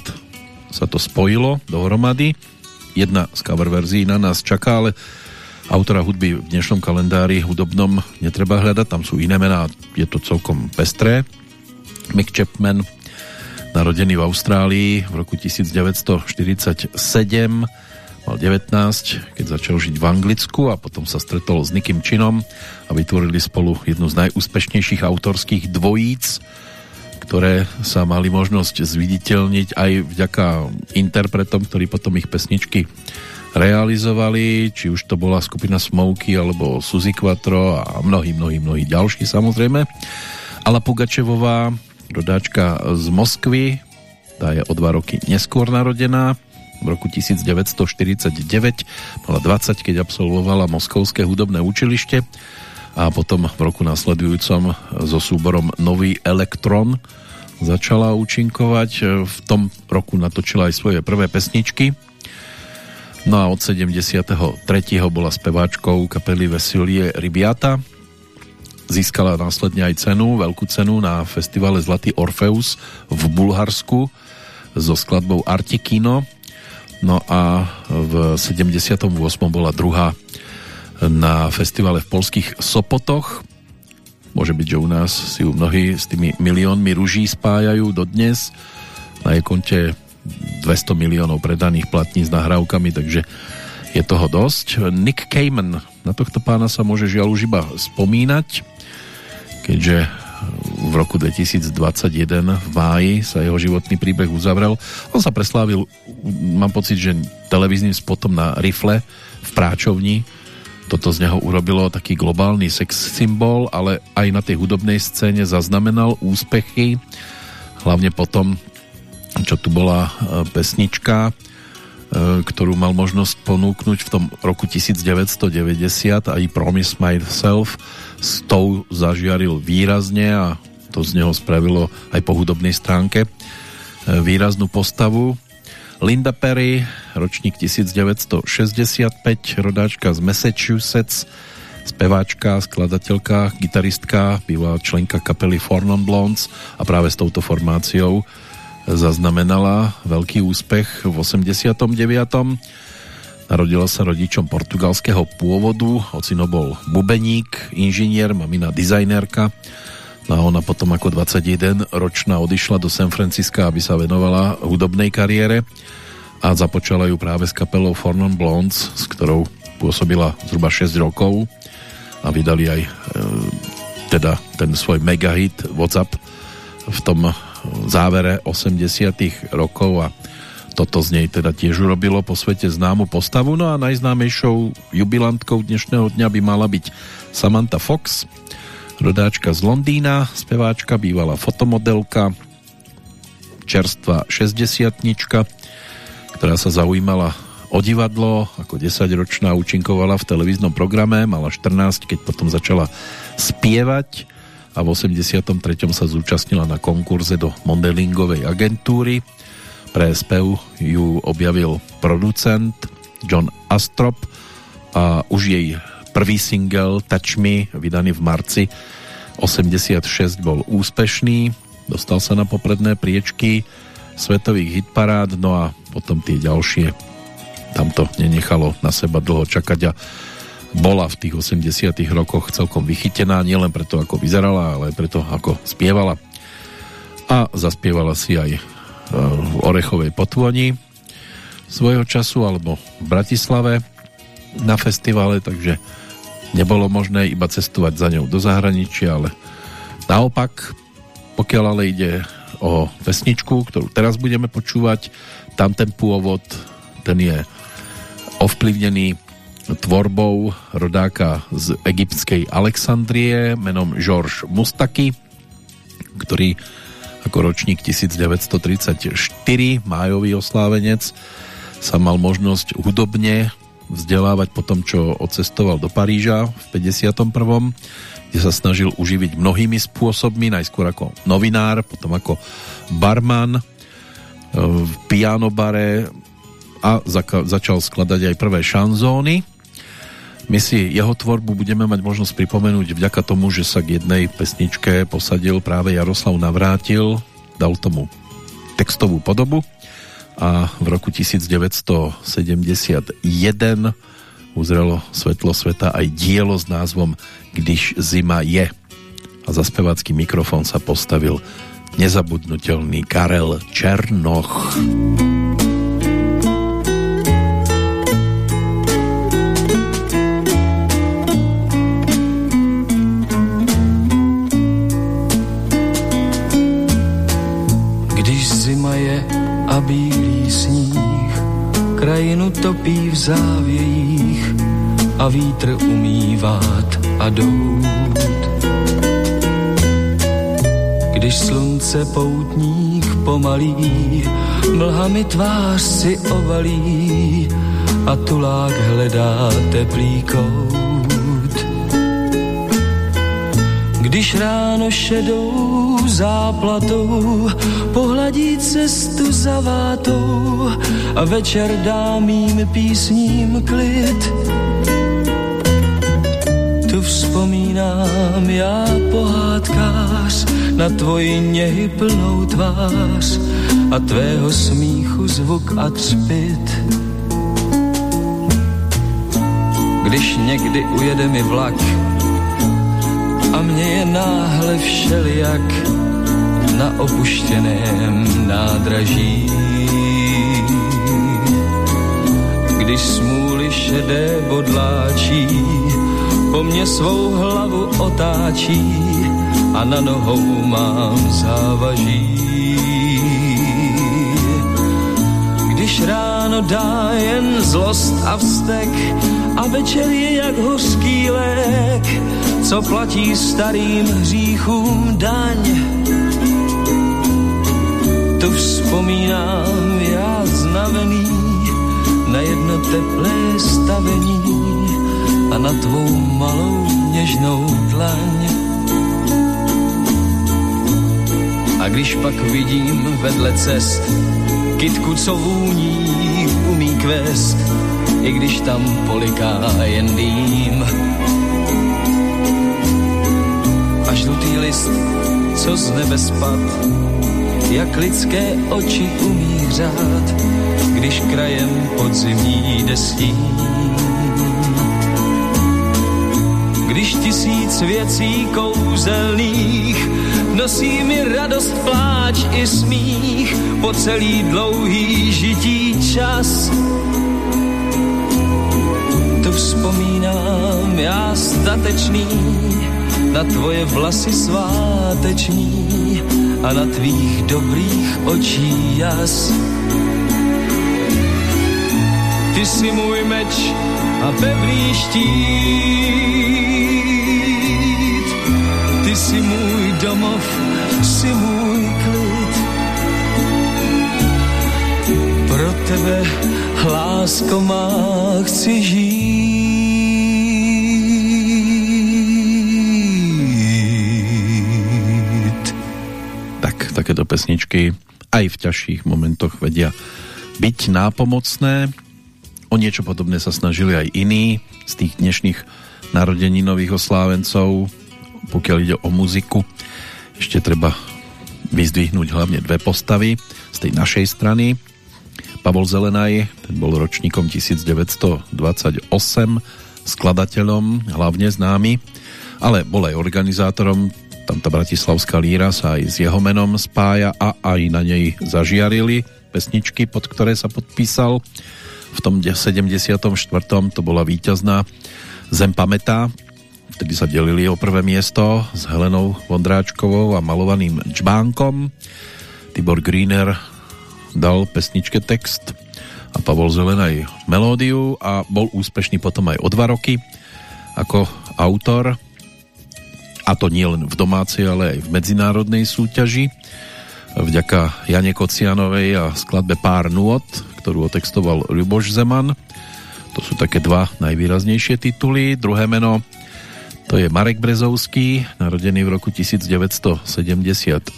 sa to spojilo dohromady. Jedna z cover verzií na nás čaká, ale autora hudby v dnešnom kalendári hudobnom netreba hľadať, tam sú iné mená, je to celkom pestré. Mick Chapman, narodený v Austrálii v roku 1947, mal 19, keď začal žiť v Anglicku a potom sa stretol s Nickym Chinom a vytvorili spolu jednu z najúspešnejších autorských dvojíc, ktoré sa mali možnosť zviditeľniť aj vďaka interpretom, ktorí potom ich pesničky realizovali, či už to bola skupina Smoky alebo Suzy Quattro a mnohí, mnohí, mnohí ďalší samozrejme. Ala Pugačevová, rodáčka z Moskvy, tá je o dva roky neskôr narodená, v roku 1949 mala 20, keď absolvovala Moskovské hudobné učilište a potom v roku nasledujúcom so súborom Nový Elektron začala účinkovať. V tom roku natočila aj svoje prvé pesničky. No a od 73. bola speváčkou kapely Vesilie Ribiata. Získala následne aj cenu, veľkú cenu na festivale Zlatý Orfeus v Bulharsku so skladbou Artikino No a v 78. bola druhá na festivale v polských Sopotoch. Môže byť, že u nás si ju mnohí s tými miliónmi ruží spájajú dodnes. Na jej konte 200 miliónov predaných platní s nahrávkami, takže je toho dosť. Nick Cayman, na tohto pána sa môže žiaľ už iba spomínať, keďže v roku 2021 v máji sa jeho životný príbeh uzavrel. On sa preslávil, mám pocit, že televíznym spotom na rifle v Práčovni. Toto z neho urobilo taký globálny sex symbol, ale aj na tej hudobnej scéne zaznamenal úspechy. Hlavne potom, čo tu bola e, pesnička, e, ktorú mal možnosť ponúknuť v tom roku 1990 aj Promise Myself s tou zažiaril výrazne a to z neho spravilo aj po hudobnej stránke e, výraznú postavu. Linda Perry, ročník 1965, rodáčka z Massachusetts, speváčka, skladateľka, gitaristka, bývalá členka kapely Four Non Blondes a práve s touto formáciou zaznamenala veľký úspech v 89. Narodila sa rodičom portugalského pôvodu, ocino bol bubeník, inžinier, mamina dizajnerka No a ona potom ako 21 ročná odišla do San Francisca, aby sa venovala hudobnej kariére a započala ju práve s kapelou Fornon Blondes, s ktorou pôsobila zhruba 6 rokov a vydali aj e, teda ten svoj megahit WhatsApp v tom závere 80 rokov a toto z nej teda tiež urobilo po svete známu postavu. No a najznámejšou jubilantkou dnešného dňa by mala byť Samantha Fox, rodáčka z Londýna, speváčka, bývalá fotomodelka, čerstva 60 ktorá sa zaujímala o divadlo, ako 10-ročná účinkovala v televíznom programe, mala 14, keď potom začala spievať a v 83. sa zúčastnila na konkurze do modelingovej agentúry. Pre spev ju objavil producent John Astrop a už jej Prvý single Touch Me, vydaný v marci 86, bol úspešný. Dostal sa na popredné priečky svetových hitparád, no a potom tie ďalšie tam to nenechalo na seba dlho čakať a bola v tých 80 rokoch celkom vychytená, nielen preto, ako vyzerala, ale preto, ako spievala. A zaspievala si aj e, v Orechovej potvoni svojho času, alebo v Bratislave na festivale, takže nebolo možné iba cestovať za ňou do zahraničia, ale naopak, pokiaľ ale ide o vesničku, ktorú teraz budeme počúvať, tam ten pôvod, ten je ovplyvnený tvorbou rodáka z egyptskej Alexandrie menom George Mustaki, ktorý ako ročník 1934, májový oslávenec, sa mal možnosť hudobne vzdelávať po tom, čo odcestoval do Paríža v 51., kde sa snažil uživiť mnohými spôsobmi, najskôr ako novinár, potom ako barman e, v pianobare a začal skladať aj prvé šanzóny. My si jeho tvorbu budeme mať možnosť pripomenúť vďaka tomu, že sa k jednej pesničke posadil práve Jaroslav Navrátil, dal tomu textovú podobu a v roku 1971 uzrelo svetlo sveta aj dielo s názvom Když zima je. A za spevácky mikrofón sa postavil nezabudnutelný Karel Černoch. Bílý sníh krajinu topí v závějích a vítr umývát a dout. Když slunce poutních pomalí, mlhami tvář si ovalí a tulák hledá teplý kout. Když ráno šedou záplatou pohladí cestu za vátou a večer dá mým písním klid. Tu vzpomínám já pohádkář na tvoji něhy plnou tvář a tvého smíchu zvuk a třpit. Když někdy ujede mi vlak a mě je náhle všelijak, na opuštěném nádraží. Když smůly šedé bodláčí, po mně svou hlavu otáčí a na nohou mám závaží. Když ráno dá jen zlost a vztek a večer je jak hořký lék, co platí starým hříchům daň tu vzpomínám já znavený na jedno teplé stavení a na tvou malou něžnou dlaň. A když pak vidím vedle cest kytku, co vůní umí kvést, i když tam poliká jen dým. List, co z nebe spad, jak lidské oči umí řád, když krajem podzimní desí. Když tisíc věcí kouzelných nosí mi radost, pláč i smích po celý dlouhý žití čas. Tu vzpomínám já statečný na tvoje vlasy sváteční a na tvých dobrých očí jas. Ty si můj meč a pevný štít. Ty si můj domov, si můj klid. Pro tebe, lásko má, chci žít. Takéto pesničky aj v ťažších momentoch vedia byť nápomocné. O niečo podobné sa snažili aj iní z tých dnešných narodeninových oslávencov, pokiaľ ide o muziku. Ešte treba vyzdvihnúť hlavne dve postavy z tej našej strany. Pavol Zelenaj, ten bol ročníkom 1928, skladateľom, hlavne známy, ale bol aj organizátorom tam tá bratislavská líra sa aj s jeho menom spája a aj na nej zažiarili pesničky, pod ktoré sa podpísal. V tom 74. to bola víťazná Zem pamätá, vtedy sa delili o prvé miesto s Helenou Vondráčkovou a malovaným Čbánkom. Tibor Greener dal pesničke text a Pavol Zelenaj melódiu a bol úspešný potom aj o dva roky ako autor a to nie len v domácej, ale aj v medzinárodnej súťaži. Vďaka Jane Kocianovej a skladbe Pár nôd, ktorú otextoval Ľuboš Zeman. To sú také dva najvýraznejšie tituly. Druhé meno to je Marek Brezovský, narodený v roku 1974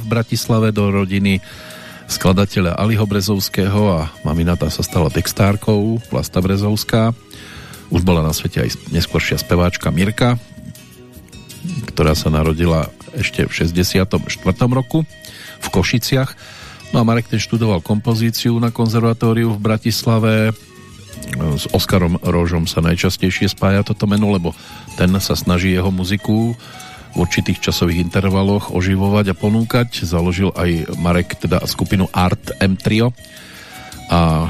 v Bratislave do rodiny skladateľa Aliho Brezovského a maminata sa stala textárkou, Vlasta Brezovská Už bola na svete aj neskôršia speváčka Mirka, ktorá sa narodila ešte v 64. roku v Košiciach. No a Marek ten študoval kompozíciu na konzervatóriu v Bratislave. S Oskarom Rožom sa najčastejšie spája toto meno, lebo ten sa snaží jeho muziku v určitých časových intervaloch oživovať a ponúkať. Založil aj Marek teda skupinu Art M Trio a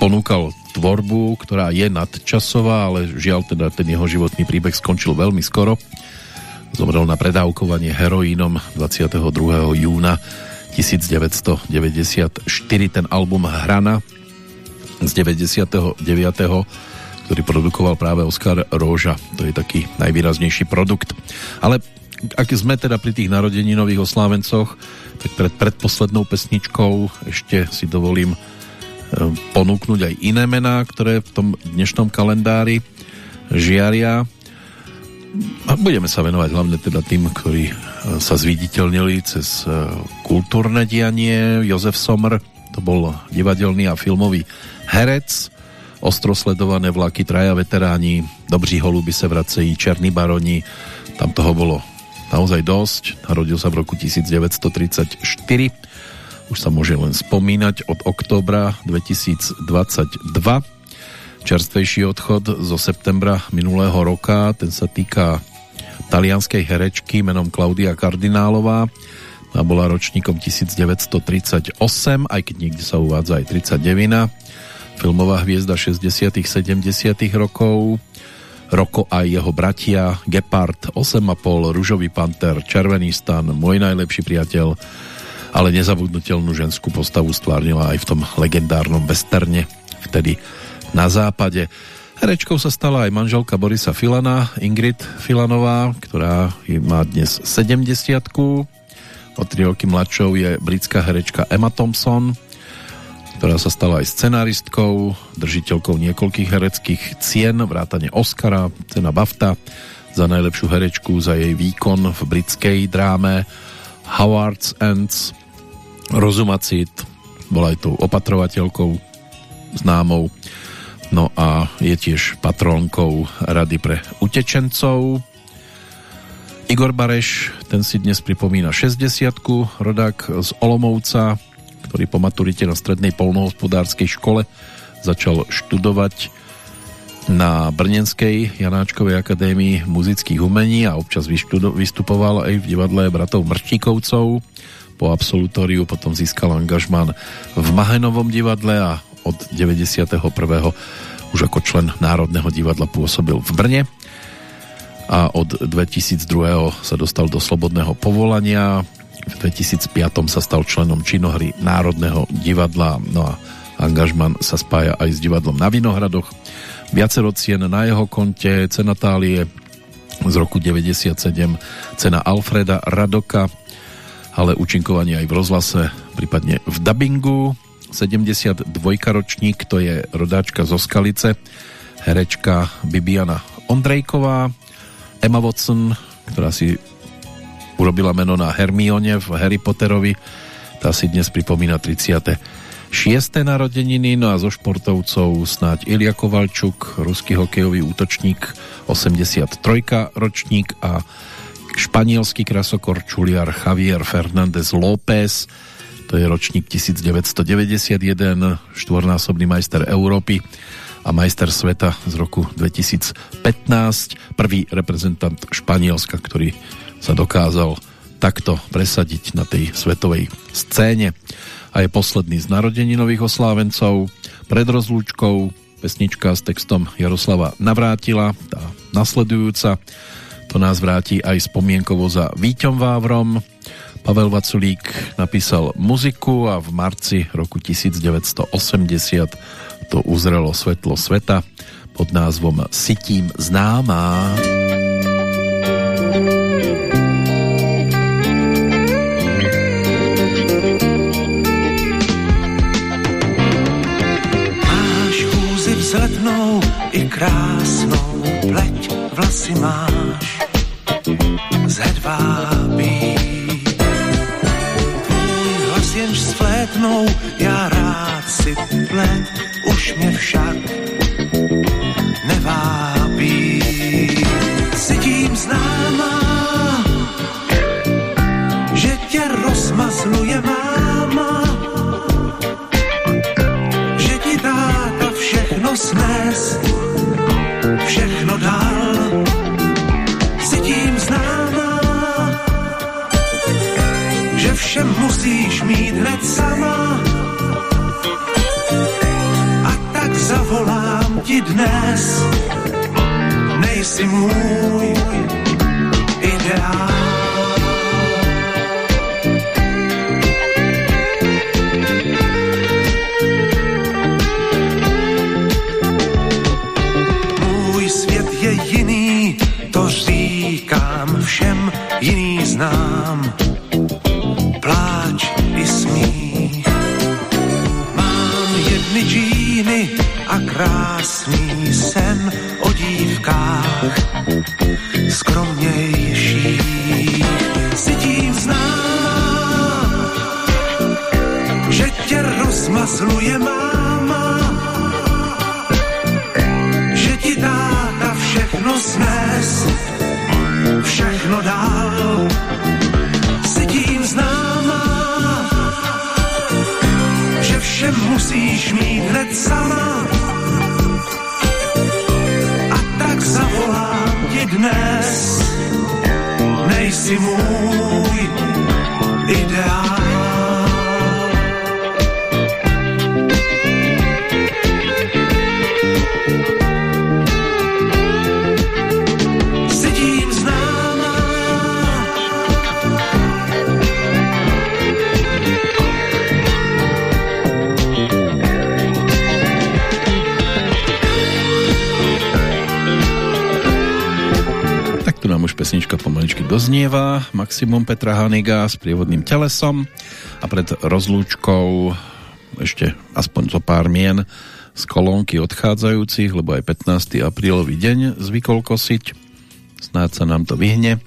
ponúkal tvorbu, ktorá je nadčasová, ale žiaľ teda ten jeho životný príbeh skončil veľmi skoro. Zomrel na predávkovanie heroínom 22. júna 1994. Ten album Hrana z 99. ktorý produkoval práve Oskar Róža. To je taký najvýraznejší produkt. Ale ak sme teda pri tých narodeninových oslávencoch, tak pred predposlednou pesničkou ešte si dovolím ponúknuť aj iné mená, ktoré v tom dnešnom kalendári žiaria. A budeme sa venovať hlavne teda tým, ktorí e, sa zviditeľnili cez e, kultúrne dianie. Jozef Somr, to bol divadelný a filmový herec, ostrosledované vlaky, traja veteráni, dobří holuby se vracejí, černí baroni, tam toho bolo naozaj dosť. Narodil sa v roku 1934 už sa môže len spomínať od októbra 2022 čerstvejší odchod zo septembra minulého roka ten sa týka talianskej herečky menom Klaudia Kardinálová. A bola ročníkom 1938 aj keď niekde sa uvádza aj 39 filmová hviezda 60 70 rokov. Roko aj jeho bratia Gepard 8,5 Ružový panter Červený stan Môj najlepší priateľ ale nezabudnutelnú ženskú postavu stvárnila aj v tom legendárnom westerne, vtedy na západe. Herečkou sa stala aj manželka Borisa Filana, Ingrid Filanová, ktorá má dnes 70 O tri roky mladšou je britská herečka Emma Thompson, ktorá sa stala aj scenáristkou, držiteľkou niekoľkých hereckých cien, vrátane Oscara, cena BAFTA za najlepšiu herečku za jej výkon v britskej dráme Howard's Ends Rozumacit, bola aj tou opatrovateľkou známou, no a je tiež patrónkou Rady pre utečencov. Igor Bareš, ten si dnes pripomína 60 rodák z Olomovca, ktorý po maturite na strednej polnohospodárskej škole začal študovať na Brnenskej Janáčkovej akadémii muzických umení a občas vystupoval aj v divadle bratov Mrštíkovcov po absolutóriu potom získal angažman v Mahenovom divadle a od 91. už ako člen Národného divadla pôsobil v Brne a od 2002. sa dostal do slobodného povolania v 2005. sa stal členom činohry Národného divadla no a angažman sa spája aj s divadlom na Vinohradoch viacero cien na jeho konte cena Tálie z roku 97 cena Alfreda Radoka ale účinkovanie aj v rozhlase, prípadne v dubbingu. 72 ročník, to je rodáčka zo Skalice, herečka Bibiana Ondrejková, Emma Watson, ktorá si urobila meno na Hermione v Harry Potterovi, tá si dnes pripomína 30. 6. narodeniny, no a zo športovcov snáď Ilia Kovalčuk, ruský hokejový útočník, 83. ročník a španielský krasokor čuliar Javier Fernández López, to je ročník 1991, štvornásobný majster Európy a majster sveta z roku 2015, prvý reprezentant Španielska, ktorý sa dokázal takto presadiť na tej svetovej scéne. A je posledný z narodeninových oslávencov. Pred rozlúčkou pesnička s textom Jaroslava Navrátila, tá nasledujúca to nás vráti aj spomienkovo za Víťom Vávrom. Pavel Vaculík napísal muziku a v marci roku 1980 to uzrelo svetlo sveta pod názvom Sitím známá. Máš húzy vzletnou i krásnou pleť vlasy máš z hedvábí. Hlas jenž svlétnou, já rád si plet, už mě však vábí. Si tím známá, že tě rozmazluje máma, že ti táta všechno snes, všechno dal. Že všem musíš mít hned sama, a tak zavolám ti dnes, nejsi můj ideál. Můj svět je jiný, to říkám všem, jiný znám. Musíš mít hned sama. A tak zavolám ti dnes, nejsi můj pesnička pomaličky doznieva. Maximum Petra Haniga s prievodným telesom a pred rozlúčkou ešte aspoň zo pár mien z kolónky odchádzajúcich, lebo aj 15. aprílový deň zvykol kosiť. Snáď sa nám to vyhne.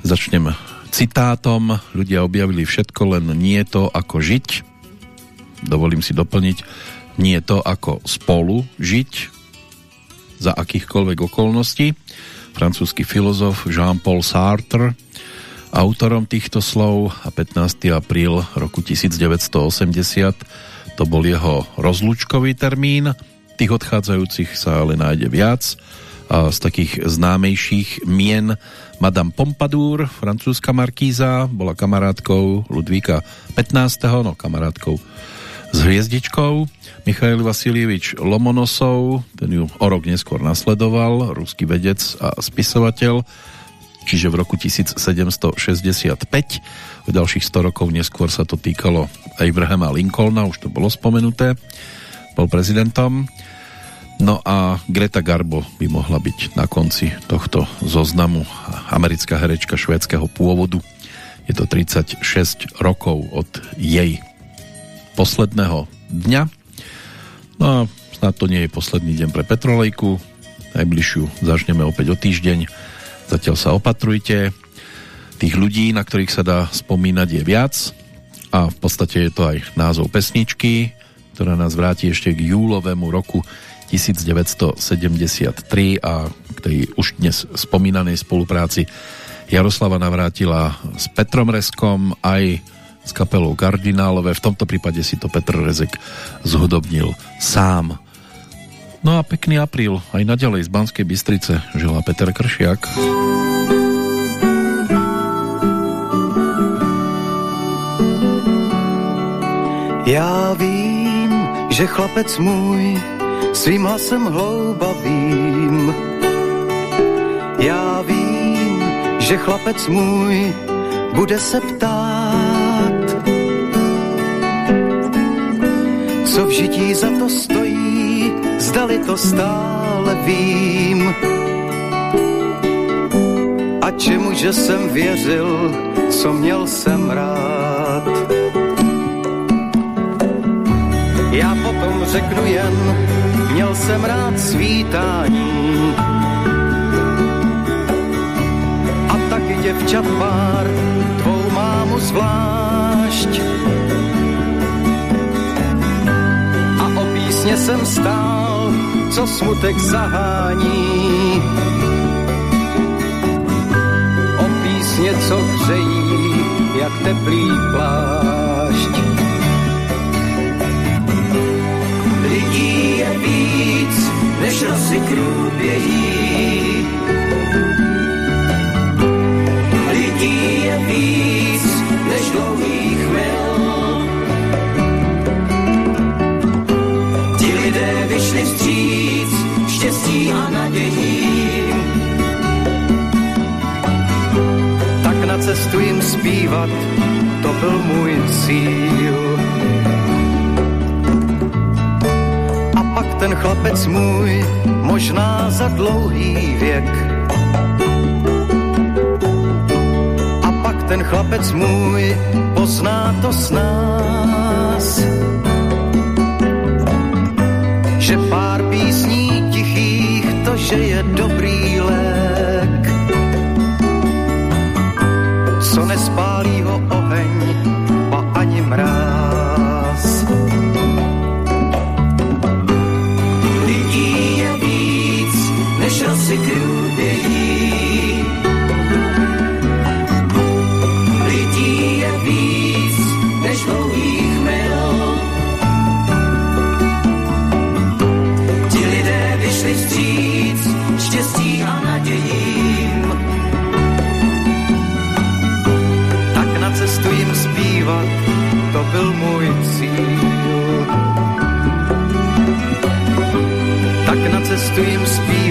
Začnem citátom. Ľudia objavili všetko, len nie to, ako žiť. Dovolím si doplniť, nie to, ako spolu žiť za akýchkoľvek okolností francúzsky filozof Jean-Paul Sartre, autorom týchto slov a 15. apríl roku 1980 to bol jeho rozlúčkový termín. Tých odchádzajúcich sa ale nájde viac a z takých známejších mien Madame Pompadour, francúzska markíza, bola kamarátkou Ludvíka 15. no kamarátkou s hviezdičkou. Michail Vasilievič Lomonosov, ten ju o rok neskôr nasledoval, ruský vedec a spisovateľ, čiže v roku 1765. V ďalších 100 rokov neskôr sa to týkalo Abrahama Lincolna, už to bolo spomenuté, bol prezidentom. No a Greta Garbo by mohla byť na konci tohto zoznamu. Americká herečka švédskeho pôvodu. Je to 36 rokov od jej posledného dňa. No a snad to nie je posledný deň pre Petrolejku. Najbližšiu začneme opäť o týždeň. Zatiaľ sa opatrujte. Tých ľudí, na ktorých sa dá spomínať, je viac. A v podstate je to aj názov pesničky, ktorá nás vráti ešte k júlovému roku 1973 a k tej už dnes spomínanej spolupráci Jaroslava navrátila s Petrom Reskom aj s kapelou Kardinálové. V tomto prípade si to Petr Rezek zhudobnil sám. No a pekný apríl aj naďalej z Banskej Bystrice žila Peter Kršiak. Já vím, že chlapec můj svým hlasem hloubavým. Já vím, že chlapec můj bude se ptát, co v žití za to stojí, zdali to stále vím. A čemu, že jsem věřil, co měl jsem rád. Já potom řeknu jen, měl jsem rád svítání. A taky děvčat pár, tvou mámu zvlášť. Písně jsem stál, co smutek zahání. O písně, co hřejí, jak teplý plášť. Lidí je víc, než rosy krůbějí. Lidí je víc, a nadějím. Tak na cestu jim zpívat, to byl můj cíl. A pak ten chlapec můj, možná za dlouhý věk. A pak ten chlapec můj, pozná to s nás. Že pár že je dobrý lék. Co nespálí ho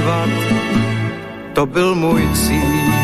zpívat, to byl můj cíl.